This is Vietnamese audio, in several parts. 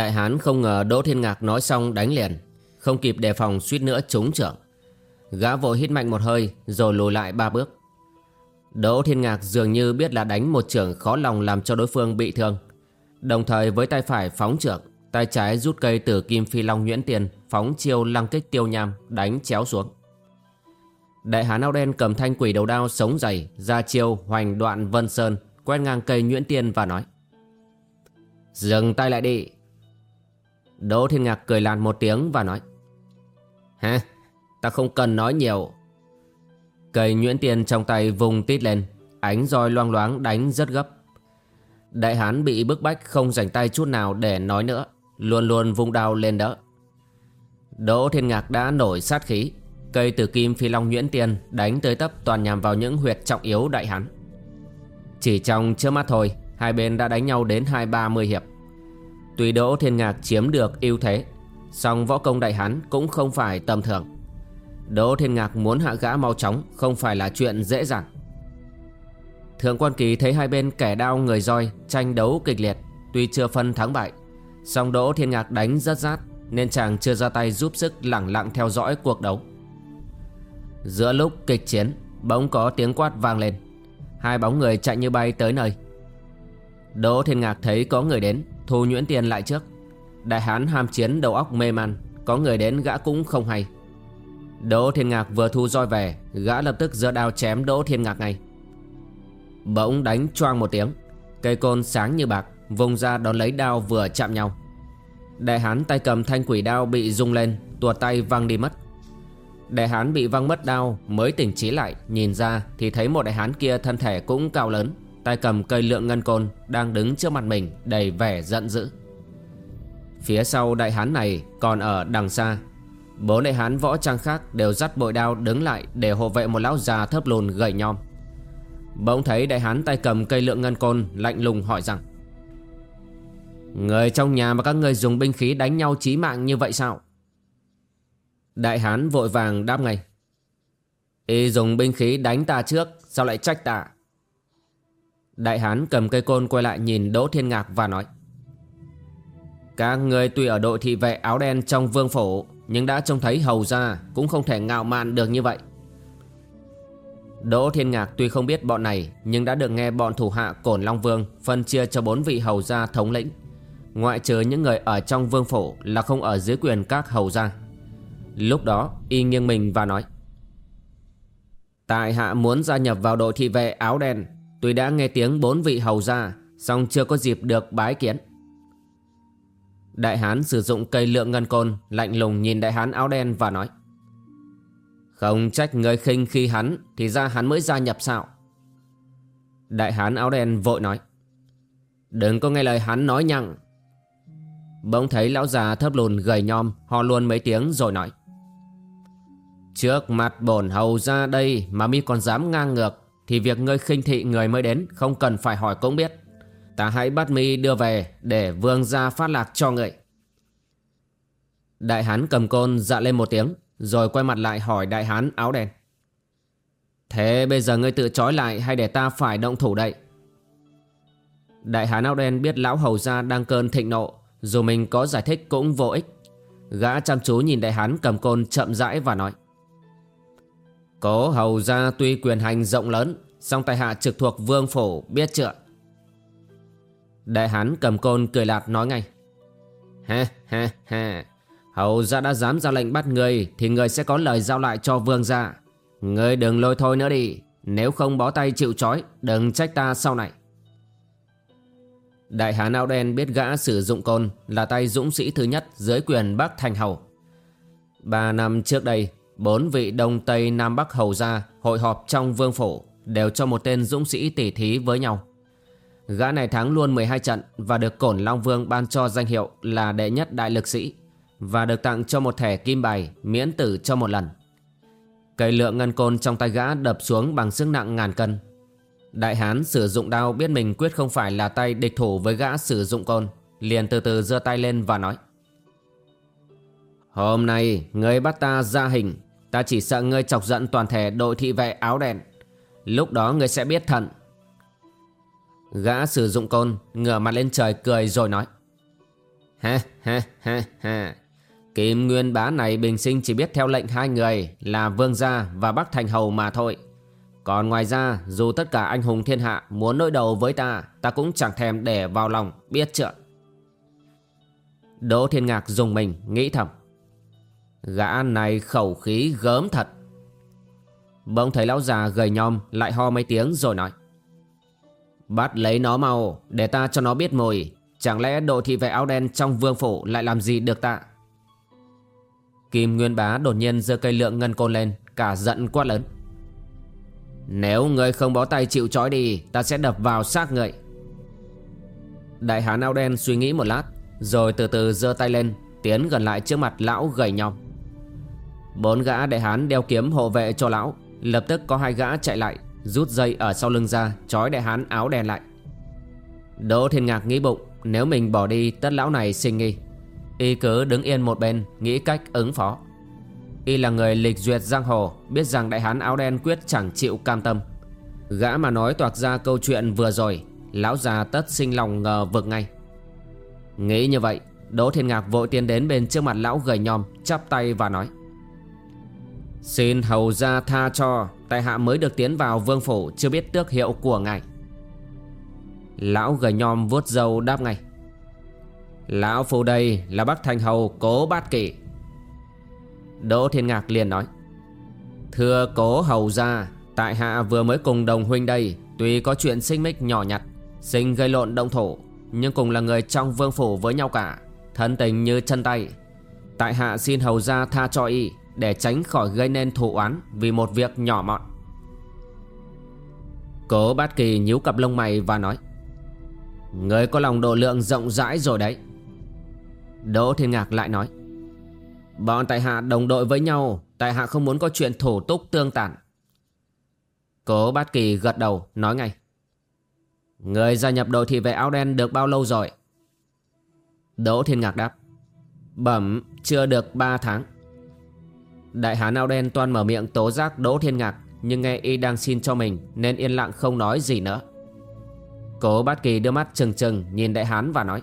Đại Hán không ngờ Đỗ Thiên Ngạc nói xong đánh liền, Không kịp đề phòng suýt nữa trúng trưởng. Gã vội hít mạnh một hơi Rồi lùi lại ba bước. Đỗ Thiên Ngạc dường như biết là đánh một trưởng khó lòng làm cho đối phương bị thương, Đồng thời với tay phải phóng trưởng, Tay trái rút cây từ kim phi long nhuyễn tiền Phóng chiêu lăng kích tiêu nham, Đánh chéo xuống. Đại hán áo đen cầm thanh quỷ đầu đao sống dày Ra chiêu hoành đoạn vân sơn, Quét ngang cây nhuyễn tiên và nói, Dừng tay lại đi Đỗ Thiên Ngạc cười làn một tiếng và nói, Hả? Ta không cần nói nhiều. Cây nhuyễn tiền trong tay vùng tít lên, Ánh roi loang loáng đánh rất gấp. Đại hán bị bức bách không rảnh tay chút nào để nói nữa, Luôn luôn vung đao lên đỡ. Đỗ Thiên Ngạc đã nổi sát khí, Cây tử kim phi long nhuyễn tiền đánh tới tấp toàn nhằm vào những huyệt trọng yếu đại hán. Chỉ trong trước mắt thôi, Hai bên đã đánh nhau đến hai ba mươi hiệp. Tuy Đỗ Thiên Ngạc chiếm được ưu thế, song võ công đại hán cũng không phải tầm thường. Đỗ Thiên Ngạc muốn hạ gã mau chóng Không phải là chuyện dễ dàng. Thượng quan kỳ thấy hai bên kẻ đao người roi Tranh đấu kịch liệt, Tuy chưa phân thắng bại, song Đỗ Thiên Ngạc đánh rất rát Nên chàng chưa ra tay giúp sức lẳng lặng theo dõi cuộc đấu. Giữa lúc kịch chiến, Bỗng có tiếng quát vang lên. Hai bóng người chạy như bay tới nơi. Đỗ Thiên Ngạc thấy có người đến Thu nhuyễn tiền lại trước. Đại hán ham chiến đầu óc mê man, Có người đến gã cũng không hay. Đỗ Thiên Ngạc vừa thu roi về, Gã lập tức giơ đao chém Đỗ Thiên Ngạc ngay. Bỗng đánh choang một tiếng, Cây côn sáng như bạc, Vùng ra đón lấy đao vừa chạm nhau. Đại hán tay cầm thanh quỷ đao bị rung lên, Tuột tay văng đi mất. Đại hán bị văng mất đao, Mới tỉnh trí lại, Nhìn ra thì thấy một đại hán kia thân thể cũng cao lớn. Tay cầm cây lượng ngân côn Đang đứng trước mặt mình đầy vẻ giận dữ. Phía sau đại hán này còn ở đằng xa. Bốn đại hán võ trang khác đều dắt bội đao đứng lại Để hộ vệ một lão già thấp lùn gầy nhom. Bỗng thấy đại hán tay cầm cây lượng ngân côn Lạnh lùng hỏi rằng, Người trong nhà mà các người dùng binh khí đánh nhau chí mạng như vậy sao? Đại hán vội vàng đáp ngay Y dùng binh khí đánh ta trước, Sao lại trách ta? Đại hán cầm cây côn quay lại nhìn Đỗ Thiên Ngạc và nói, Các người tuy ở đội thị vệ áo đen trong vương phủ, Nhưng đã trông thấy hầu ra Cũng không thể ngạo mạn được như vậy. Đỗ Thiên Ngạc tuy không biết bọn này, Nhưng đã được nghe bọn thủ hạ Cổn Long Vương Phân chia cho bốn vị hầu gia thống lĩnh, Ngoại trừ những người ở trong vương phủ Là không ở dưới quyền các hầu gia. Lúc đó, y nghiêng mình và nói, Tại hạ muốn gia nhập vào đội thị vệ áo đen Tuy đã nghe tiếng bốn vị hầu ra, song chưa có dịp được bái kiến. Đại hán sử dụng cây lượng ngân côn Lạnh lùng nhìn đại hán áo đen và nói Không trách người khinh khi hắn Thì ra hắn mới gia nhập sao? Đại hán áo đen vội nói Đừng có nghe lời hắn nói nhặng Bỗng thấy lão già thấp lùn gầy nhom Ho luôn mấy tiếng rồi nói Trước mặt bổn hầu ra đây Mà mi còn dám ngang ngược thì việc ngươi khinh thị người mới đến Không cần phải hỏi cũng biết. Ta hãy bắt mi đưa về Để vương gia phát lạc cho ngươi. Đại hán cầm côn dạ lên một tiếng, Rồi quay mặt lại hỏi đại hán áo đen. Thế bây giờ ngươi tự trói lại Hay để ta phải động thủ đây? Đại hán áo đen biết lão hầu gia đang cơn thịnh nộ, Dù mình có giải thích cũng vô ích. Gã chăm chú nhìn đại hán cầm côn chậm rãi và nói Cố hầu ra tuy quyền hành rộng lớn, Song tại hạ trực thuộc vương phủ biết chưa? Đại hán cầm côn cười lạt nói ngay. Ha ha ha Hầu ra đã dám ra lệnh bắt người Thì người sẽ có lời giao lại cho vương gia. Người đừng lôi thôi nữa đi, Nếu không bó tay chịu trói, Đừng trách ta sau này. Đại hán áo đen biết gã sử dụng côn Là tay dũng sĩ thứ nhất dưới quyền Bắc Thành Hầu. Ba năm trước đây Bốn vị Đông Tây Nam Bắc Hầu gia Hội họp trong vương phủ Đều cho một tên dũng sĩ tỉ thí với nhau. Gã này thắng luôn 12 trận Và được Cổn Long Vương ban cho danh hiệu là đệ nhất đại lực sĩ Và được tặng cho một thẻ kim bài Miễn tử cho một lần. Cây lượng ngân côn trong tay gã đập xuống bằng sức nặng ngàn cân. Đại hán sử dụng đao biết mình quyết không phải là tay địch thủ với gã sử dụng côn, Liền từ từ giơ tay lên và nói, Hôm nay ngươi bắt ta ra hình Ta chỉ sợ ngươi chọc giận toàn thể đội thị vệ áo đen. Lúc đó ngươi sẽ biết thận Gã sử dụng côn ngửa mặt lên trời cười rồi nói. Ha ha ha ha. Kim Nguyên bá này bình sinh chỉ biết theo lệnh hai người là Vương Gia và Bắc Thành Hầu mà thôi. Còn ngoài ra, dù tất cả anh hùng thiên hạ muốn đối đầu với ta Ta cũng chẳng thèm để vào lòng, biết chưa? Đỗ Thiên Ngạc dùng mình, nghĩ thầm. Gã này khẩu khí gớm thật. Bỗng thấy lão già gầy nhom lại ho mấy tiếng rồi nói, Bắt lấy nó mau, để ta cho nó biết mùi Chẳng lẽ độ thị vệ áo đen trong vương phủ lại làm gì được ta? Kim Nguyên Bá đột nhiên giơ cây lượng ngân côn lên, Cả giận quát lớn, Nếu ngươi không bó tay chịu trói đi, Ta sẽ đập vào xác ngươi. Đại hán áo đen suy nghĩ một lát, Rồi từ từ giơ tay lên, Tiến gần lại trước mặt lão gầy nhom. Bốn gã đại hán đeo kiếm hộ vệ cho lão. Lập tức có hai gã chạy lại, Rút dây ở sau lưng ra, Trói đại hán áo đen lại. Đỗ Thiên Ngạc nghĩ bụng, Nếu mình bỏ đi, tất lão này sinh nghi. Y cứ đứng yên một bên, Nghĩ cách ứng phó. Y là người lịch duyệt giang hồ, Biết rằng đại hán áo đen quyết chẳng chịu cam tâm. Gã mà nói toạc ra câu chuyện vừa rồi, Lão già tất sinh lòng ngờ vực ngay. Nghĩ như vậy, Đỗ Thiên Ngạc vội tiến đến bên trước mặt lão gầy nhom Chắp tay và nói. Xin hầu ra tha cho, Tại hạ mới được tiến vào vương phủ, Chưa biết tước hiệu của ngài. Lão gầy nhom vuốt dâu đáp ngay. Lão phu đây là bác Thành Hầu Cố Bát Kỵ. Đỗ Thiên Ngạc liền nói. Thưa Cố Hầu gia, Tại hạ vừa mới cùng đồng huynh đây, Tuy có chuyện sinh mích nhỏ nhặt Sinh gây lộn động thổ Nhưng cùng là người trong vương phủ với nhau cả, Thân tình như chân tay. Tại hạ xin hầu gia tha cho y. Để tránh khỏi gây nên thù oán Vì một việc nhỏ mọn. Cố bát kỳ nhíu cặp lông mày và nói, Người có lòng độ lượng rộng rãi rồi đấy. Đỗ Thiên Ngạc lại nói, Bọn tại hạ đồng đội với nhau, Tại hạ không muốn có chuyện thủ túc tương tản Cố bát kỳ gật đầu, nói ngay, Người gia nhập đội thị vệ áo đen được bao lâu rồi? Đỗ Thiên Ngạc đáp, Bẩm, chưa được 3 tháng. Đại hán áo đen toan mở miệng tố giác Đỗ Thiên Ngạc, Nhưng nghe y đang xin cho mình Nên yên lặng không nói gì nữa. Cố bát kỳ đưa mắt trừng trừng Nhìn đại hán và nói,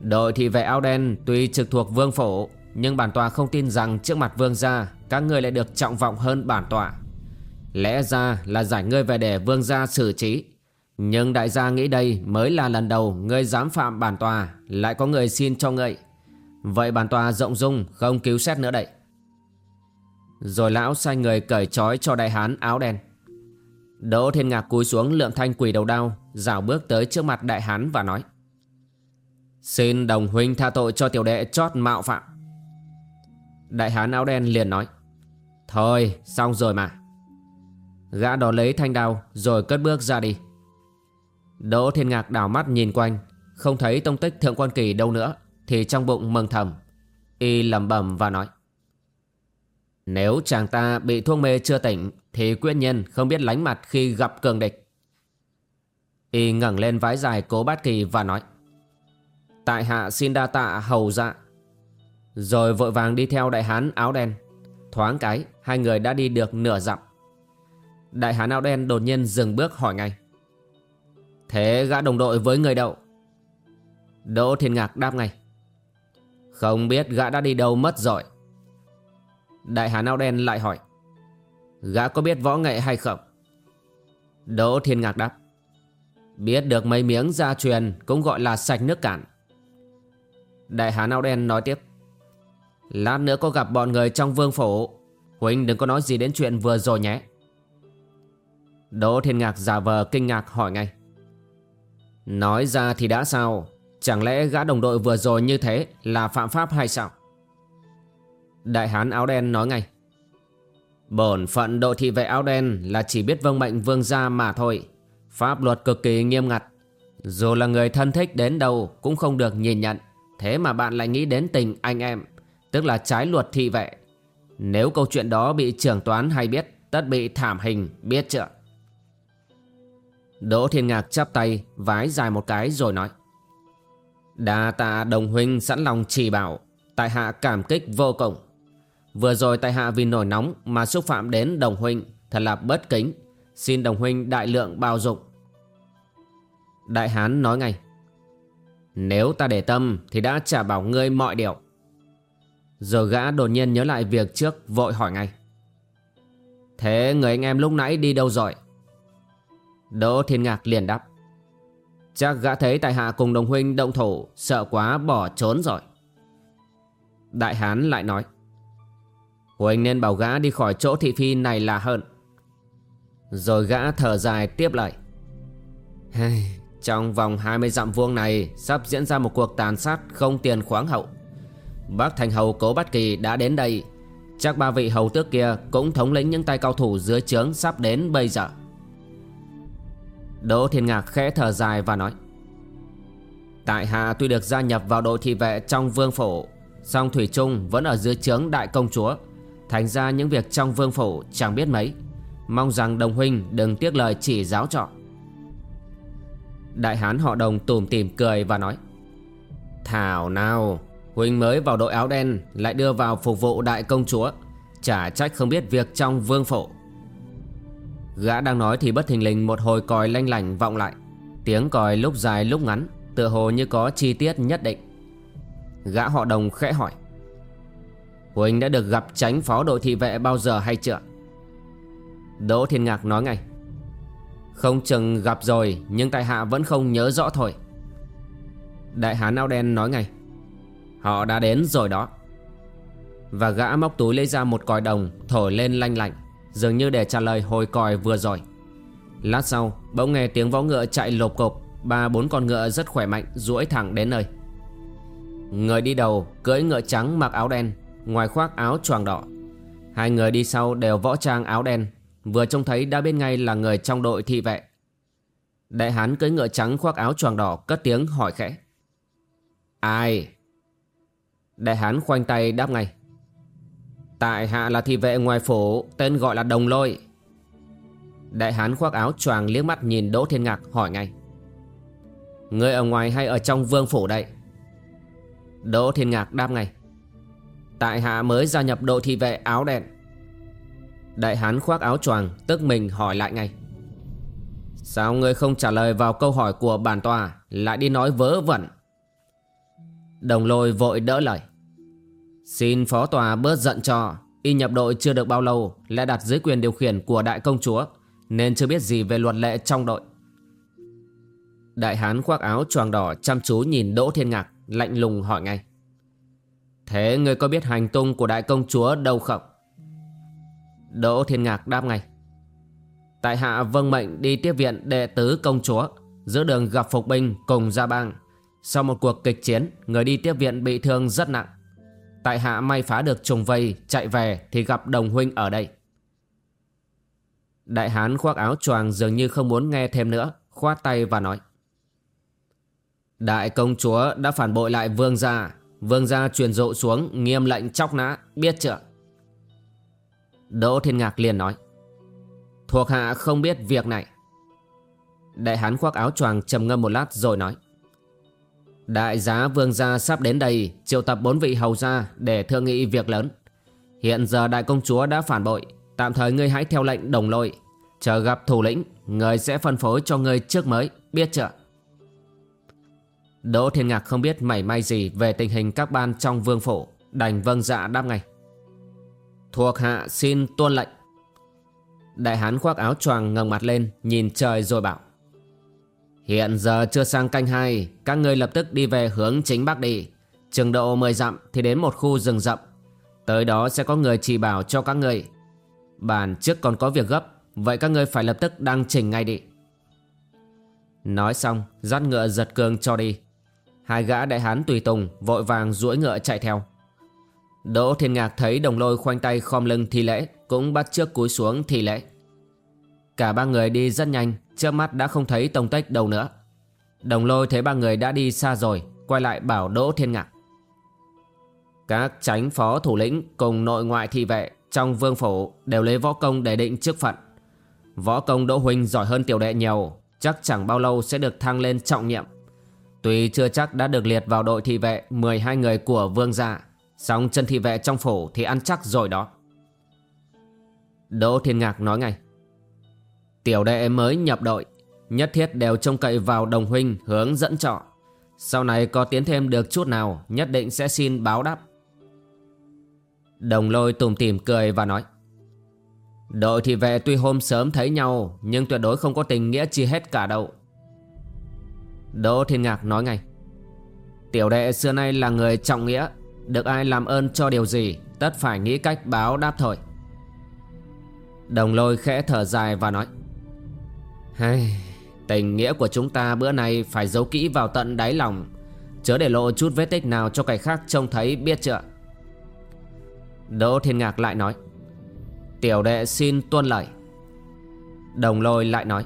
Đội thị vệ áo đen tuy trực thuộc vương phủ, Nhưng bản tòa không tin rằng trước mặt vương gia, Các ngươi lại được trọng vọng hơn bản tòa. Lẽ ra là giải ngươi về để vương gia xử trí. Nhưng đại gia nghĩ đây mới là lần đầu ngươi dám phạm bản tòa, Lại có người xin cho ngươi. Vậy bản tòa rộng dung không cứu xét nữa đấy rồi lão sai người cởi trói cho đại hán áo đen. Đỗ thiên ngạc cúi xuống lượm thanh quỳ đầu đao Rào bước tới trước mặt đại hán và nói, Xin đồng huynh tha tội cho tiểu đệ chót mạo phạm. Đại hán áo đen liền nói, Thôi, xong rồi mà. Gã đó lấy thanh đao Rồi cất bước ra đi. Đỗ thiên ngạc đảo mắt nhìn quanh, Không thấy tông tích thượng quan kỳ đâu nữa, Thì trong bụng mừng thầm, Y lẩm bẩm và nói nếu chàng ta bị thuốc mê chưa tỉnh, Thì quyết nhân không biết lánh mặt khi gặp cường địch. Y ngẩng lên vái dài cố bát kỳ và nói, Tại hạ xin đa tạ hầu dạ. Rồi vội vàng đi theo đại hán áo đen. Thoáng cái, Hai người đã đi được nửa dặm. Đại hán áo đen đột nhiên dừng bước hỏi ngay, Thế gã đồng đội với người đậu Đỗ Thiên Ngạc đáp ngay, Không biết gã đã đi đâu mất rồi. Đại hán áo đen lại hỏi, Gã có biết võ nghệ hay không? Đỗ Thiên Ngạc đáp, Biết được mấy miếng gia truyền Cũng gọi là sạch nước cạn. Đại hán áo đen nói tiếp, Lát nữa có gặp bọn người trong vương phủ. Huynh đừng có nói gì đến chuyện vừa rồi nhé. Đỗ Thiên Ngạc giả vờ kinh ngạc hỏi ngay, Nói ra thì đã sao? Chẳng lẽ gã đồng đội vừa rồi như thế Là phạm pháp hay sao? Đại hán áo đen nói ngay. Bổn phận đội thị vệ áo đen Là chỉ biết vâng mệnh vương gia mà thôi. Pháp luật cực kỳ nghiêm ngặt. Dù là người thân thích đến đâu Cũng không được nhìn nhận. Thế mà bạn lại nghĩ đến tình anh em, Tức là trái luật thị vệ. Nếu câu chuyện đó bị trưởng toán hay biết, Tất bị thảm hình, biết chưa? Đỗ Thiên Ngạc chắp tay, Vái dài một cái rồi nói. Đa tạ đồng huynh sẵn lòng chỉ bảo, Tại hạ cảm kích vô cùng. Vừa rồi tại hạ vì nổi nóng Mà xúc phạm đến đồng huynh, Thật là bất kính. Xin đồng huynh đại lượng bao dụng Đại hán nói ngay, Nếu ta để tâm Thì đã trả bảo ngươi mọi điều. Rồi gã đột nhiên nhớ lại việc trước, Vội hỏi ngay, Thế người anh em lúc nãy đi đâu rồi? Đỗ Thiên Ngạc liền đáp, Chắc gã thấy tại hạ cùng đồng huynh động thủ, Sợ quá bỏ trốn rồi. Đại hán lại nói Huỳnh nên bảo gã đi khỏi chỗ thị phi này là hơn. Rồi gã thở dài tiếp lại. Hey, Trong vòng 20 dặm vuông này Sắp diễn ra một cuộc tàn sát không tiền khoáng hậu. Bác Thành Hầu Cố Bát Kỳ đã đến đây. Chắc ba vị hầu tước kia Cũng thống lĩnh những tay cao thủ dưới trướng Sắp đến bây giờ. Đỗ Thiên Ngạc khẽ thở dài và nói Tại hạ tuy được gia nhập vào đội thị vệ trong vương phủ song Thủy Trung vẫn ở dưới trướng đại công chúa. Thành ra những việc trong vương phủ chẳng biết mấy. Mong rằng đồng huynh đừng tiếc lời chỉ giáo trọ. Đại hán họ đồng tùm tìm cười và nói, Thảo nào, Huynh mới vào đội áo đen Lại đưa vào phục vụ đại công chúa. Chả trách không biết việc trong vương phủ. Gã đang nói thì bất thình lình một hồi còi lanh lảnh vọng lại. Tiếng còi lúc dài lúc ngắn, Tựa hồ như có chi tiết nhất định. Gã họ đồng khẽ hỏi Huỳnh đã được gặp tránh phó đội thị vệ bao giờ hay chưa? Đỗ Thiên Ngạc nói ngay. Không chừng gặp rồi, Nhưng tại hạ vẫn không nhớ rõ thôi. Đại hán áo đen nói ngay. Họ đã đến rồi đó. Và gã móc túi lấy ra một còi đồng, Thổi lên lanh lạnh, Dường như để trả lời hồi còi vừa rồi. Lát sau, bỗng nghe tiếng võ ngựa chạy lộp cộp, Ba bốn con ngựa rất khỏe mạnh, duỗi thẳng đến nơi. Người đi đầu, cưỡi ngựa trắng mặc áo đen Ngoài khoác áo choàng đỏ. Hai người đi sau đều võ trang áo đen, Vừa trông thấy đã biết ngay là người trong đội thị vệ. Đại hán cưỡi ngựa trắng khoác áo choàng đỏ Cất tiếng hỏi khẽ. Ai? Đại hán khoanh tay đáp ngay. Tại hạ là thị vệ ngoài phủ, Tên gọi là Đồng Lôi. Đại hán khoác áo choàng liếc mắt nhìn Đỗ Thiên Ngạc hỏi ngay. Người ở ngoài hay ở trong vương phủ đây? Đỗ Thiên Ngạc đáp ngay. Tại hạ mới gia nhập đội thị vệ áo đen. Đại hán khoác áo choàng, Tức mình hỏi lại ngay. Sao ngươi không trả lời vào câu hỏi của bản tòa, Lại đi nói vớ vẩn? Đồng lôi vội đỡ lời. Xin phó tòa bớt giận cho, Y nhập đội chưa được bao lâu, Lại đặt dưới quyền điều khiển của đại công chúa, Nên chưa biết gì về luật lệ trong đội. Đại hán khoác áo choàng đỏ chăm chú nhìn Đỗ Thiên Ngạc, Lạnh lùng hỏi ngay. Thế ngươi có biết hành tung của đại công chúa đâu không? Đỗ Thiên Ngạc đáp ngay. Tại hạ vâng mệnh đi tiếp viện đệ tứ công chúa, Giữa đường gặp phục binh cùng gia bang. Sau một cuộc kịch chiến, Người đi tiếp viện bị thương rất nặng. Tại hạ may phá được trùng vây, Chạy về thì gặp đồng huynh ở đây. Đại hán khoác áo choàng dường như không muốn nghe thêm nữa, Khoát tay và nói. Đại công chúa đã phản bội lại vương gia Vương gia truyền dụ xuống nghiêm lệnh chóc nã Biết chưa? Đỗ Thiên Ngạc liền nói Thuộc hạ không biết việc này. Đại hán khoác áo choàng trầm ngâm một lát rồi nói Đại giá vương gia sắp đến đây Triệu tập bốn vị hầu gia Để thương nghị việc lớn. Hiện giờ đại công chúa đã phản bội Tạm thời ngươi hãy theo lệnh đồng lội, Chờ gặp thủ lĩnh Người sẽ phân phối cho ngươi trước mới Biết chưa? Đỗ Thiên Ngạc không biết mảy may gì Về tình hình các ban trong vương phủ. Đành vâng dạ đáp ngay. Thuộc hạ xin tuân lệnh. Đại hán khoác áo choàng ngẩng mặt lên, Nhìn trời rồi bảo. Hiện giờ chưa sang canh hai, Các ngươi lập tức đi về hướng chính bắc đi. Trường độ 10 dặm thì đến một khu rừng rậm. Tới đó sẽ có người chỉ bảo cho các ngươi. Bản trước còn có việc gấp, Vậy các ngươi phải lập tức đăng trình ngay đi. Nói xong, dắt ngựa giật cương cho đi. Hai gã đại hán tùy tùng Vội vàng duỗi ngựa chạy theo. Đỗ Thiên Ngạc thấy đồng lôi khoanh tay khom lưng thi lễ, Cũng bắt trước cúi xuống thi lễ. Cả ba người đi rất nhanh, Trước mắt đã không thấy tông tích đâu nữa. Đồng lôi thấy ba người đã đi xa rồi, Quay lại bảo Đỗ Thiên Ngạc. Các tránh phó thủ lĩnh Cùng nội ngoại thị vệ Trong vương phủ đều lấy võ công để định chức phận. Võ công Đỗ Huynh giỏi hơn tiểu đệ nhiều, Chắc chẳng bao lâu sẽ được thăng lên trọng nhiệm. Tuy chưa chắc đã được liệt vào đội thị vệ 12 người của vương gia, Song chân thị vệ trong phủ thì ăn chắc rồi đó. Đỗ Thiên Ngạc nói ngay, Tiểu đệ mới nhập đội, Nhất thiết đều trông cậy vào đồng huynh hướng dẫn trọ. Sau này có tiến thêm được chút nào, Nhất định sẽ xin báo đáp. Đồng lôi tùm tìm cười và nói, Đội thị vệ tuy hôm sớm thấy nhau, Nhưng tuyệt đối không có tình nghĩa chi hết cả đâu. Đỗ Thiên Ngạc nói ngay. Tiểu đệ xưa nay là người trọng nghĩa Được ai làm ơn cho điều gì Tất phải nghĩ cách báo đáp thôi. Đồng lôi khẽ thở dài và nói. Hay, Tình nghĩa của chúng ta bữa nay Phải giấu kỹ vào tận đáy lòng Chớ để lộ chút vết tích nào cho kẻ khác trông thấy biết chưa? Đỗ Thiên Ngạc lại nói. Tiểu đệ xin tuân lời Đồng lôi lại nói.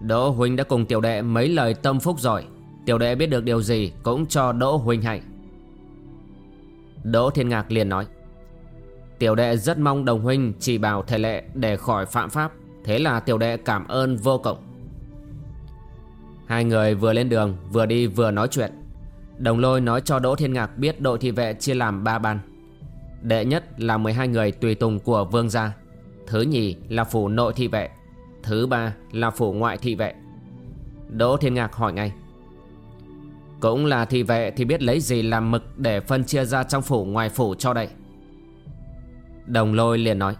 Đỗ Huynh đã cùng tiểu đệ mấy lời tâm phúc rồi. Tiểu đệ biết được điều gì cũng cho Đỗ Huynh hạnh. Đỗ Thiên Ngạc liền nói, Tiểu đệ rất mong đồng huynh chỉ bảo thể lệ để khỏi phạm pháp, Thế là tiểu đệ cảm ơn vô cộng Hai người vừa lên đường, vừa đi vừa nói chuyện. Đồng lôi nói cho Đỗ Thiên Ngạc biết đội thị vệ chia làm ba ban. Đệ nhất là 12 người tùy tùng của vương gia, Thứ nhì là phủ nội thị vệ. Thứ ba là phủ ngoại thị vệ. Đỗ Thiên Ngạc hỏi ngay. Cũng là thị vệ thì biết lấy gì làm mực Để phân chia ra trong phủ ngoài phủ cho đây? Đồng lôi liền nói.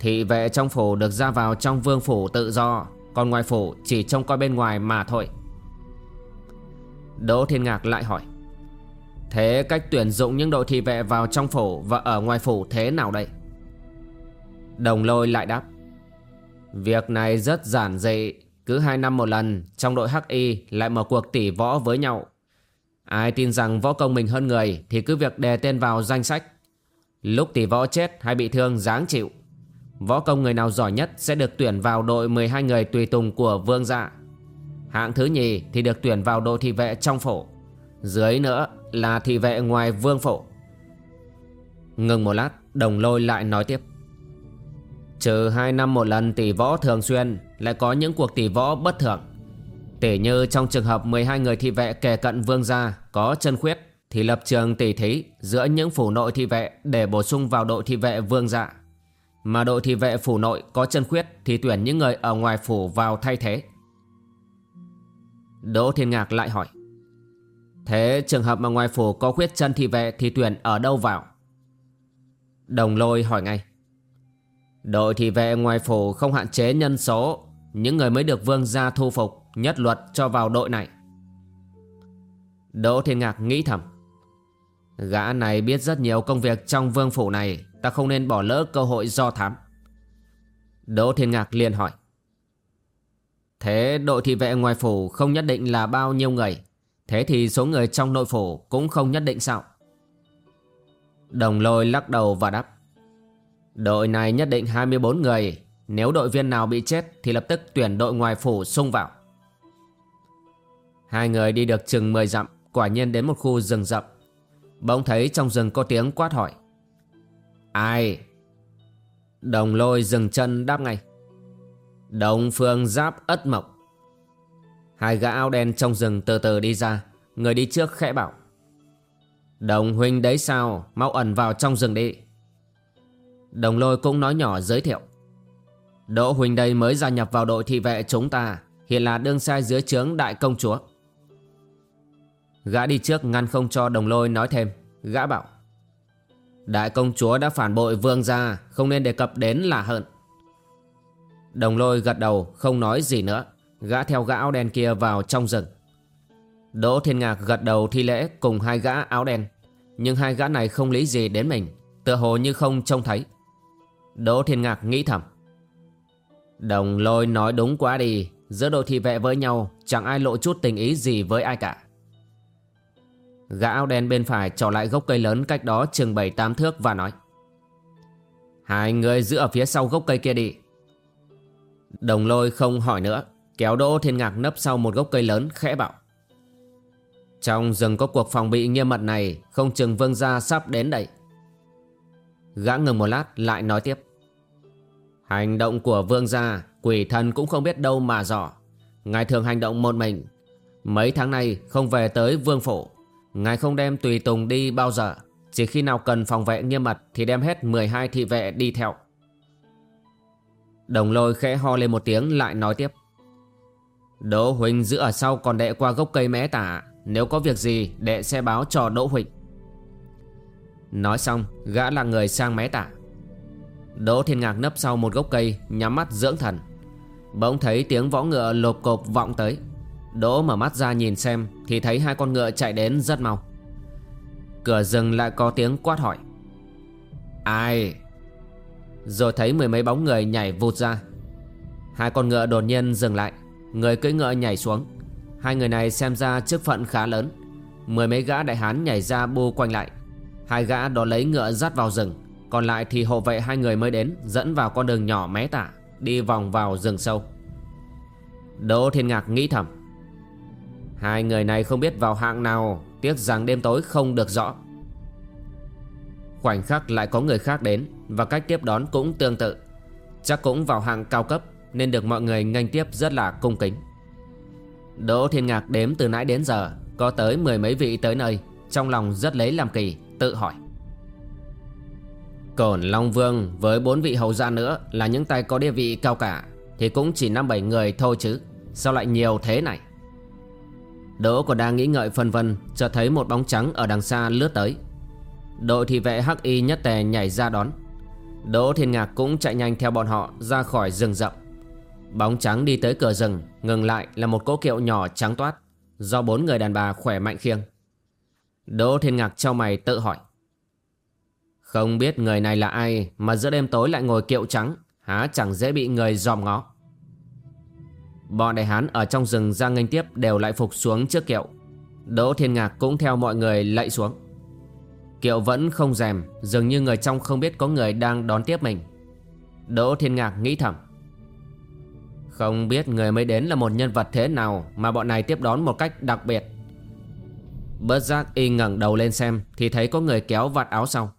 Thị vệ trong phủ được ra vào trong vương phủ tự do, Còn ngoài phủ chỉ trông coi bên ngoài mà thôi. Đỗ Thiên Ngạc lại hỏi. Thế cách tuyển dụng những đội thị vệ vào trong phủ và ở ngoài phủ thế nào đây? Đồng lôi lại đáp. Việc này rất giản dị. Cứ hai năm một lần, Trong đội Hắc Y lại mở cuộc tỉ võ với nhau. Ai tin rằng võ công mình hơn người Thì cứ việc đề tên vào danh sách. Lúc tỉ võ chết hay bị thương dáng chịu. Võ công người nào giỏi nhất Sẽ được tuyển vào đội 12 người tùy tùng của vương dạ. Hạng thứ nhì thì được tuyển vào đội thị vệ trong phủ Dưới nữa là thị vệ ngoài vương phủ Ngừng một lát, Đồng lôi lại nói tiếp. Trừ hai năm một lần tỷ võ thường xuyên, Lại có những cuộc tỷ võ bất thường. Tỷ như trong trường hợp 12 người thị vệ kề cận vương gia Có chân khuyết, Thì lập trường tỷ thí giữa những phủ nội thị vệ Để bổ sung vào đội thị vệ vương gia. Mà đội thị vệ phủ nội có chân khuyết Thì tuyển những người ở ngoài phủ vào thay thế. Đỗ Thiên Ngạc lại hỏi, Thế trường hợp mà ngoài phủ có khuyết chân thị vệ Thì tuyển ở đâu vào? Đồng lôi hỏi ngay Đội thị vệ ngoài phủ không hạn chế nhân số. Những người mới được vương gia thu phục, Nhất luật cho vào đội này. Đỗ Thiên Ngạc nghĩ thầm. Gã này biết rất nhiều công việc trong vương phủ này, Ta không nên bỏ lỡ cơ hội do thám. Đỗ Thiên Ngạc liền hỏi. Thế đội thị vệ ngoài phủ không nhất định là bao nhiêu người? Thế thì số người trong nội phủ cũng không nhất định sao? Đồng lôi lắc đầu và đáp. Đội này nhất định 24 người. Nếu đội viên nào bị chết Thì lập tức tuyển đội ngoài phủ xung vào. Hai người đi được chừng 10 dặm, Quả nhiên đến một khu rừng rậm. Bỗng thấy trong rừng có tiếng quát hỏi. Ai? Đồng lôi dừng chân đáp ngay. Đồng phương giáp ất mộc. Hai gã áo đen trong rừng từ từ đi ra, Người đi trước khẽ bảo. Đồng huynh đấy sao? Mau ẩn vào trong rừng đi. Đồng lôi cũng nói nhỏ giới thiệu. Đỗ huỳnh đây mới gia nhập vào đội thị vệ chúng ta, Hiện là đương sai dưới trướng đại công chúa. Gã đi trước ngăn không cho đồng lôi nói thêm, Gã bảo, Đại công chúa đã phản bội vương gia, Không nên đề cập đến là hận. Đồng lôi gật đầu, không nói gì nữa, Gã theo gã áo đen kia vào trong rừng. Đỗ Thiên Ngạc gật đầu thi lễ cùng hai gã áo đen, Nhưng hai gã này không lý gì đến mình, Tựa hồ như không trông thấy. Đỗ Thiên Ngạc nghĩ thầm. Đồng lôi nói đúng quá đi, Giữa đội thị vệ với nhau, Chẳng ai lộ chút tình ý gì với ai cả. Gã áo đen bên phải trỏ lại gốc cây lớn cách đó chừng bảy tám thước và nói, Hai người giữ ở phía sau gốc cây kia đi. Đồng lôi không hỏi nữa, Kéo Đỗ Thiên Ngạc nấp sau một gốc cây lớn, khẽ bảo, Trong rừng có cuộc phòng bị nghiêm mật này, Không chừng vương gia sắp đến đây. Gã ngừng một lát, lại nói tiếp Hành động của vương gia, Quỷ thần cũng không biết đâu mà rõ Ngài thường hành động một mình. Mấy tháng nay không về tới vương phủ. Ngài không đem tùy tùng đi bao giờ. Chỉ khi nào cần phòng vệ nghiêm mật Thì đem hết 12 thị vệ đi theo. Đồng lôi khẽ ho lên một tiếng lại nói tiếp. Đỗ Huỳnh giữ ở sau còn đệ qua gốc cây mé tả. Nếu có việc gì, đệ sẽ báo cho Đỗ Huỳnh. Nói xong, gã là người sang mé tả. Đỗ Thiên Ngạc nấp sau một gốc cây, Nhắm mắt dưỡng thần. Bỗng thấy tiếng võ ngựa lộp cộp vọng tới. Đỗ mở mắt ra nhìn xem, Thì thấy hai con ngựa chạy đến rất mau. Cửa rừng lại có tiếng quát hỏi. Ai? Rồi thấy mười mấy bóng người nhảy vụt ra. Hai con ngựa đột nhiên dừng lại, Người cưỡi ngựa nhảy xuống. Hai người này xem ra chức phận khá lớn. Mười mấy gã đại hán nhảy ra bu quanh lại. Hai gã đó lấy ngựa dắt vào rừng. Còn lại thì hộ vệ hai người mới đến, Dẫn vào con đường nhỏ mé tả, Đi vòng vào rừng sâu. Đỗ Thiên Ngạc nghĩ thầm, Hai người này không biết vào hạng nào, Tiếc rằng đêm tối không được rõ. Khoảnh khắc lại có người khác đến Và cách tiếp đón cũng tương tự. Chắc cũng vào hạng cao cấp Nên được mọi người nghênh tiếp rất là cung kính. Đỗ Thiên Ngạc đếm từ nãy đến giờ, Có tới mười mấy vị tới nơi, Trong lòng rất lấy làm kỳ, Tự hỏi. Cổn Long Vương với bốn vị hầu gia nữa Là những tay có địa vị cao cả, Thì cũng chỉ năm bảy người thôi chứ. Sao lại nhiều thế này? Đỗ còn đang nghĩ ngợi phân vân, Chợt thấy một bóng trắng ở đằng xa lướt tới. Đội thị vệ hắc y nhất tề nhảy ra đón. Đỗ Thiên Ngạc cũng chạy nhanh theo bọn họ ra khỏi rừng rậm. Bóng trắng đi tới cửa rừng, Ngừng lại là một cỗ kiệu nhỏ trắng toát, Do bốn người đàn bà khỏe mạnh khiêng. Đỗ Thiên Ngạc cho mày tự hỏi. Không biết người này là ai Mà giữa đêm tối lại ngồi kiệu trắng, Há chẳng dễ bị người dòm ngó. Bọn đại hán ở trong rừng ra nghênh tiếp đều lại phục xuống trước kiệu. Đỗ Thiên Ngạc cũng theo mọi người lạy xuống. Kiệu vẫn không rèm, Dường như người trong không biết có người đang đón tiếp mình. Đỗ Thiên Ngạc nghĩ thầm. Không biết người mới đến là một nhân vật thế nào Mà bọn này tiếp đón một cách đặc biệt. Bớt giác y ngẩng đầu lên xem Thì thấy có người kéo vạt áo sau.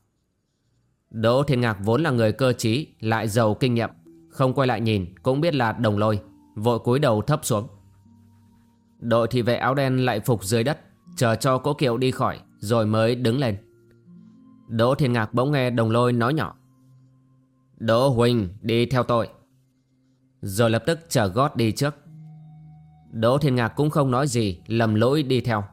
Đỗ Thiên Ngạc vốn là người cơ trí, Lại giàu kinh nghiệm. Không quay lại nhìn, cũng biết là đồng lôi, Vội cúi đầu thấp xuống. Đội thị vệ áo đen lại phục dưới đất, Chờ cho cố kiệu đi khỏi, Rồi mới đứng lên. Đỗ Thiên Ngạc bỗng nghe đồng lôi nói nhỏ. Đỗ Huỳnh, đi theo tôi. Rồi lập tức chở gót đi trước. Đỗ Thiên Ngạc cũng không nói gì, Lầm lỗi đi theo.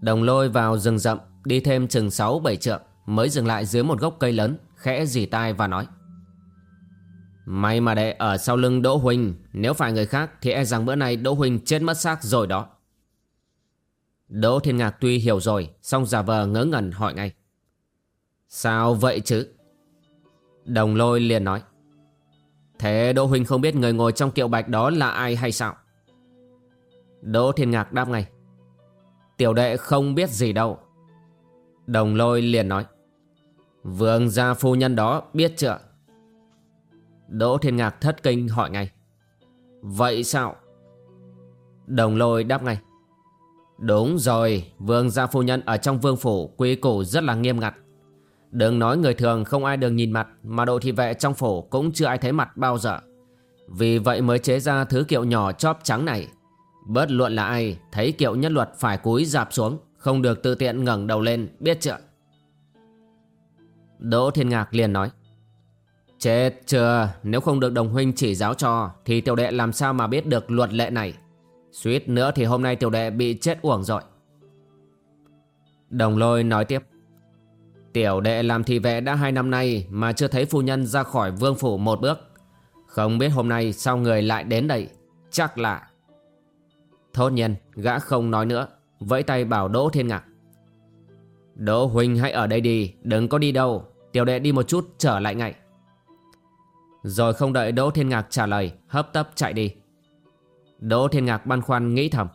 Đồng lôi vào rừng rậm, Đi thêm chừng 6-7 trượng. Mới dừng lại dưới một gốc cây lớn, Khẽ dì tai và nói. May mà đệ ở sau lưng Đỗ Huynh Nếu phải người khác thì e rằng bữa nay Đỗ Huynh chết mất xác rồi đó. Đỗ Thiên Ngạc tuy hiểu rồi, song giả vờ ngớ ngẩn hỏi ngay. Sao vậy chứ? Đồng lôi liền nói. Thế Đỗ Huynh không biết người ngồi trong kiệu bạch đó là ai hay sao? Đỗ Thiên Ngạc đáp ngay. Tiểu đệ không biết gì đâu. Đồng lôi liền nói. Vương gia phu nhân đó biết chưa? Đỗ Thiên Ngạc thất kinh hỏi ngay. Vậy sao? Đồng lôi đáp ngay. Đúng rồi, Vương gia phu nhân ở trong vương phủ Quy củ rất là nghiêm ngặt. Đừng nói người thường không ai được nhìn mặt, Mà đội thị vệ trong phủ cũng chưa ai thấy mặt bao giờ. Vì vậy mới chế ra thứ kiệu nhỏ chóp trắng này. Bớt luận là ai, Thấy kiệu nhất luật phải cúi dạp xuống, Không được tự tiện ngẩng đầu lên, Biết chưa? Đỗ Thiên Ngạc liền nói, Chết chưa? Nếu không được đồng huynh chỉ giáo cho, Thì tiểu đệ làm sao mà biết được luật lệ này? Suýt nữa thì hôm nay tiểu đệ bị chết uổng rồi. Đồng lôi nói tiếp, Tiểu đệ làm thị vệ đã hai năm nay Mà chưa thấy phu nhân ra khỏi vương phủ một bước. Không biết hôm nay sao người lại đến đây? Chắc là Thốt nhiên, gã không nói nữa, Vẫy tay bảo Đỗ Thiên Ngạc, Đỗ Huynh hãy ở đây đi, Đừng có đi đâu. Tiểu đệ đi một chút, trở lại ngay. Rồi không đợi Đỗ Thiên Ngạc trả lời, Hấp tấp chạy đi. Đỗ Thiên Ngạc băn khoăn nghĩ thầm.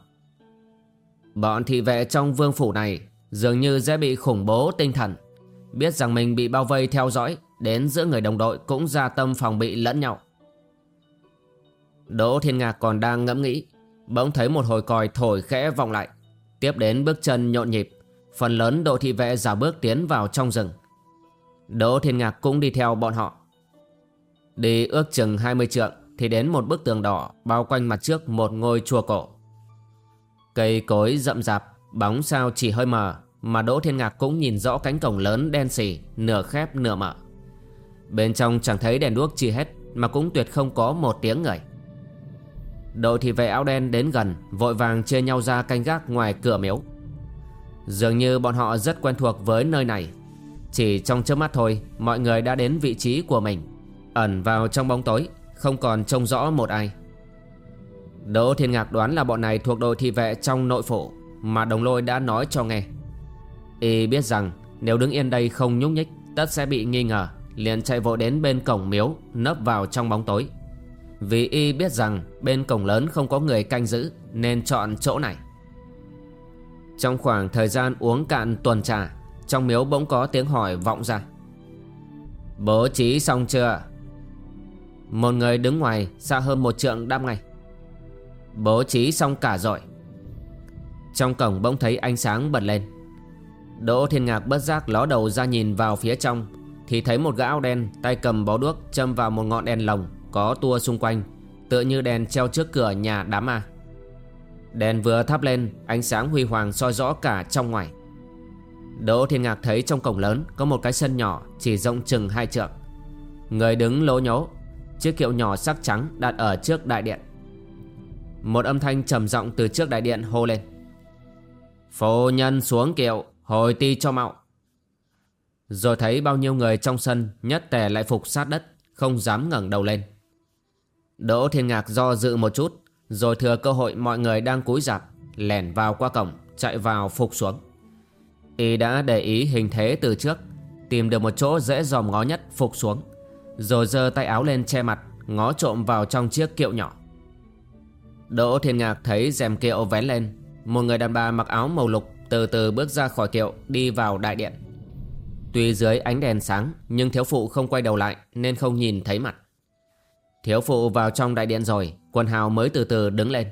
Bọn thị vệ trong vương phủ này Dường như dễ bị khủng bố tinh thần. Biết rằng mình bị bao vây theo dõi, Đến giữa người đồng đội cũng ra tâm phòng bị lẫn nhau. Đỗ Thiên Ngạc còn đang ngẫm nghĩ, Bỗng thấy một hồi còi thổi khẽ vọng lại. Tiếp đến bước chân nhộn nhịp, Phần lớn đội thị vệ giả bước tiến vào trong rừng. Đỗ Thiên Ngạc cũng đi theo bọn họ. Đi ước chừng 20 trượng Thì đến một bức tường đỏ Bao quanh mặt trước một ngôi chùa cổ. Cây cối rậm rạp, Bóng sao chỉ hơi mờ, Mà Đỗ Thiên Ngạc cũng nhìn rõ cánh cổng lớn đen xỉ Nửa khép nửa mở. Bên trong chẳng thấy đèn đuốc chi hết, Mà cũng tuyệt không có một tiếng người. Đội thị vệ áo đen đến gần, Vội vàng chia nhau ra canh gác ngoài cửa miếu. Dường như bọn họ rất quen thuộc với nơi này chỉ trong chớp mắt thôi, Mọi người đã đến vị trí của mình. Ẩn vào trong bóng tối, Không còn trông rõ một ai. Đỗ Thiên Ngạc đoán là bọn này thuộc đội thị vệ trong nội phủ, Mà đồng lôi đã nói cho nghe. Y biết rằng, nếu đứng yên đây không nhúc nhích, Tất sẽ bị nghi ngờ, Liền chạy vội đến bên cổng miếu, Nấp vào trong bóng tối. Vì Y biết rằng, bên cổng lớn không có người canh giữ, Nên chọn chỗ này. Trong khoảng thời gian uống cạn tuần trà trong miếu bỗng có tiếng hỏi vọng ra. Bố trí xong chưa? Một người đứng ngoài, xa hơn một trượng đáp ngay. Bố trí xong cả rồi. Trong cổng bỗng thấy ánh sáng bật lên. Đỗ Thiên Ngạc bất giác ló đầu ra nhìn vào phía trong, Thì thấy một gã áo đen tay cầm bó đuốc châm vào một ngọn đèn lồng Có tua xung quanh, Tựa như đèn treo trước cửa nhà đám ma. Đèn vừa thắp lên, Ánh sáng huy hoàng soi rõ cả trong ngoài. Đỗ Thiên Ngạc thấy trong cổng lớn Có một cái sân nhỏ, chỉ rộng chừng hai trượng. Người đứng lố nhố, Chiếc kiệu nhỏ sắc trắng đặt ở trước đại điện. Một âm thanh trầm giọng từ trước đại điện hô lên. Phu nhân xuống kiệu, Hồi ti cho mạo Rồi thấy bao nhiêu người trong sân Nhất tề lại phục sát đất, Không dám ngẩng đầu lên. Đỗ Thiên Ngạc do dự một chút, Rồi thừa cơ hội mọi người đang cúi rạp, Lẻn vào qua cổng, Chạy vào phục xuống. Y đã để ý hình thế từ trước, Tìm được một chỗ dễ dòm ngó nhất, phục xuống. Rồi giơ tay áo lên che mặt, Ngó trộm vào trong chiếc kiệu nhỏ. Đỗ Thiên Ngạc thấy rèm kiệu vén lên, Một người đàn bà mặc áo màu lục Từ từ bước ra khỏi kiệu, Đi vào đại điện. Tuy dưới ánh đèn sáng, Nhưng thiếu phụ không quay đầu lại Nên không nhìn thấy mặt. Thiếu phụ vào trong đại điện rồi, Quần hào mới từ từ đứng lên.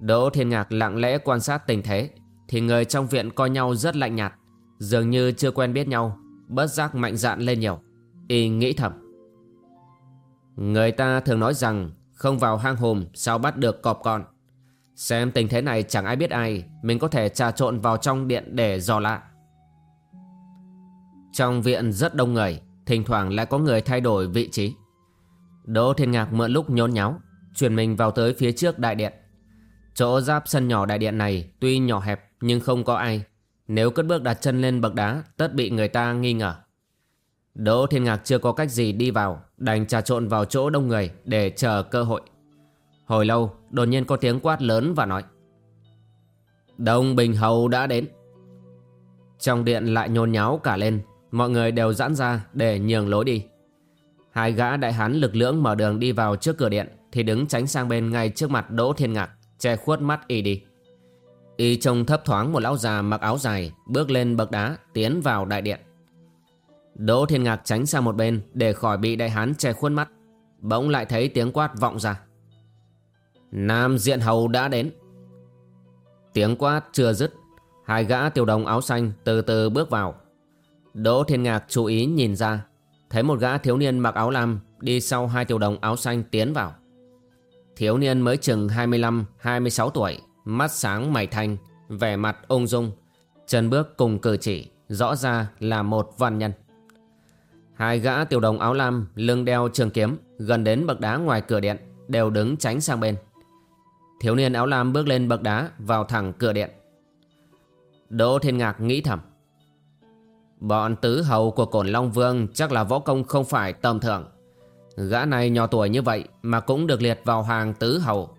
Đỗ Thiên Ngạc lặng lẽ quan sát tình thế thì người trong viện coi nhau rất lạnh nhạt, Dường như chưa quen biết nhau, Bất giác mạnh dạn lên nhiều, Y nghĩ thầm. Người ta thường nói rằng không vào hang hùm sao bắt được cọp con. Xem tình thế này chẳng ai biết ai, Mình có thể trà trộn vào trong điện để dò lạ Trong viện rất đông người, Thỉnh thoảng lại có người thay đổi vị trí. Đỗ Thiên Ngạc mượn lúc nhốn nháo Chuyển mình vào tới phía trước đại điện. Chỗ giáp sân nhỏ đại điện này Tuy nhỏ hẹp nhưng không có ai. Nếu cất bước đặt chân lên bậc đá, Tất bị người ta nghi ngờ. Đỗ Thiên Ngạc chưa có cách gì đi vào, Đành trà trộn vào chỗ đông người Để chờ cơ hội. Hồi lâu, đột nhiên có tiếng quát lớn và nói, Đông Bình Hầu đã đến. Trong điện lại nhôn nháo cả lên, Mọi người đều giãn ra để nhường lối đi. Hai gã đại hán lực lưỡng mở đường đi vào trước cửa điện Thì đứng tránh sang bên ngay trước mặt Đỗ Thiên Ngạc, Che khuất mắt y đi. Y trông thấp thoáng một lão già mặc áo dài Bước lên bậc đá tiến vào đại điện Đỗ Thiên Ngạc tránh sang một bên để khỏi bị đại hán che khuôn mắt. Bỗng lại thấy tiếng quát vọng ra. Nam Diện Hầu đã đến. Tiếng quát chưa dứt. Hai gã tiểu đồng áo xanh từ từ bước vào. Đỗ Thiên Ngạc chú ý nhìn ra. Thấy một gã thiếu niên mặc áo lam đi sau hai tiểu đồng áo xanh tiến vào. Thiếu niên mới chừng 25-26 tuổi, mắt sáng mày thanh, vẻ mặt ung dung, chân bước cùng cử chỉ, rõ ra là một văn nhân. Hai gã tiểu đồng áo lam lưng đeo trường kiếm gần đến bậc đá ngoài cửa điện đều đứng tránh sang bên. Thiếu niên áo lam bước lên bậc đá vào thẳng cửa điện. Đỗ Thiên Ngạc nghĩ thầm. Bọn tứ hầu của cổn Long Vương chắc là võ công không phải tầm thường. Gã này nhỏ tuổi như vậy mà cũng được liệt vào hàng tứ hầu.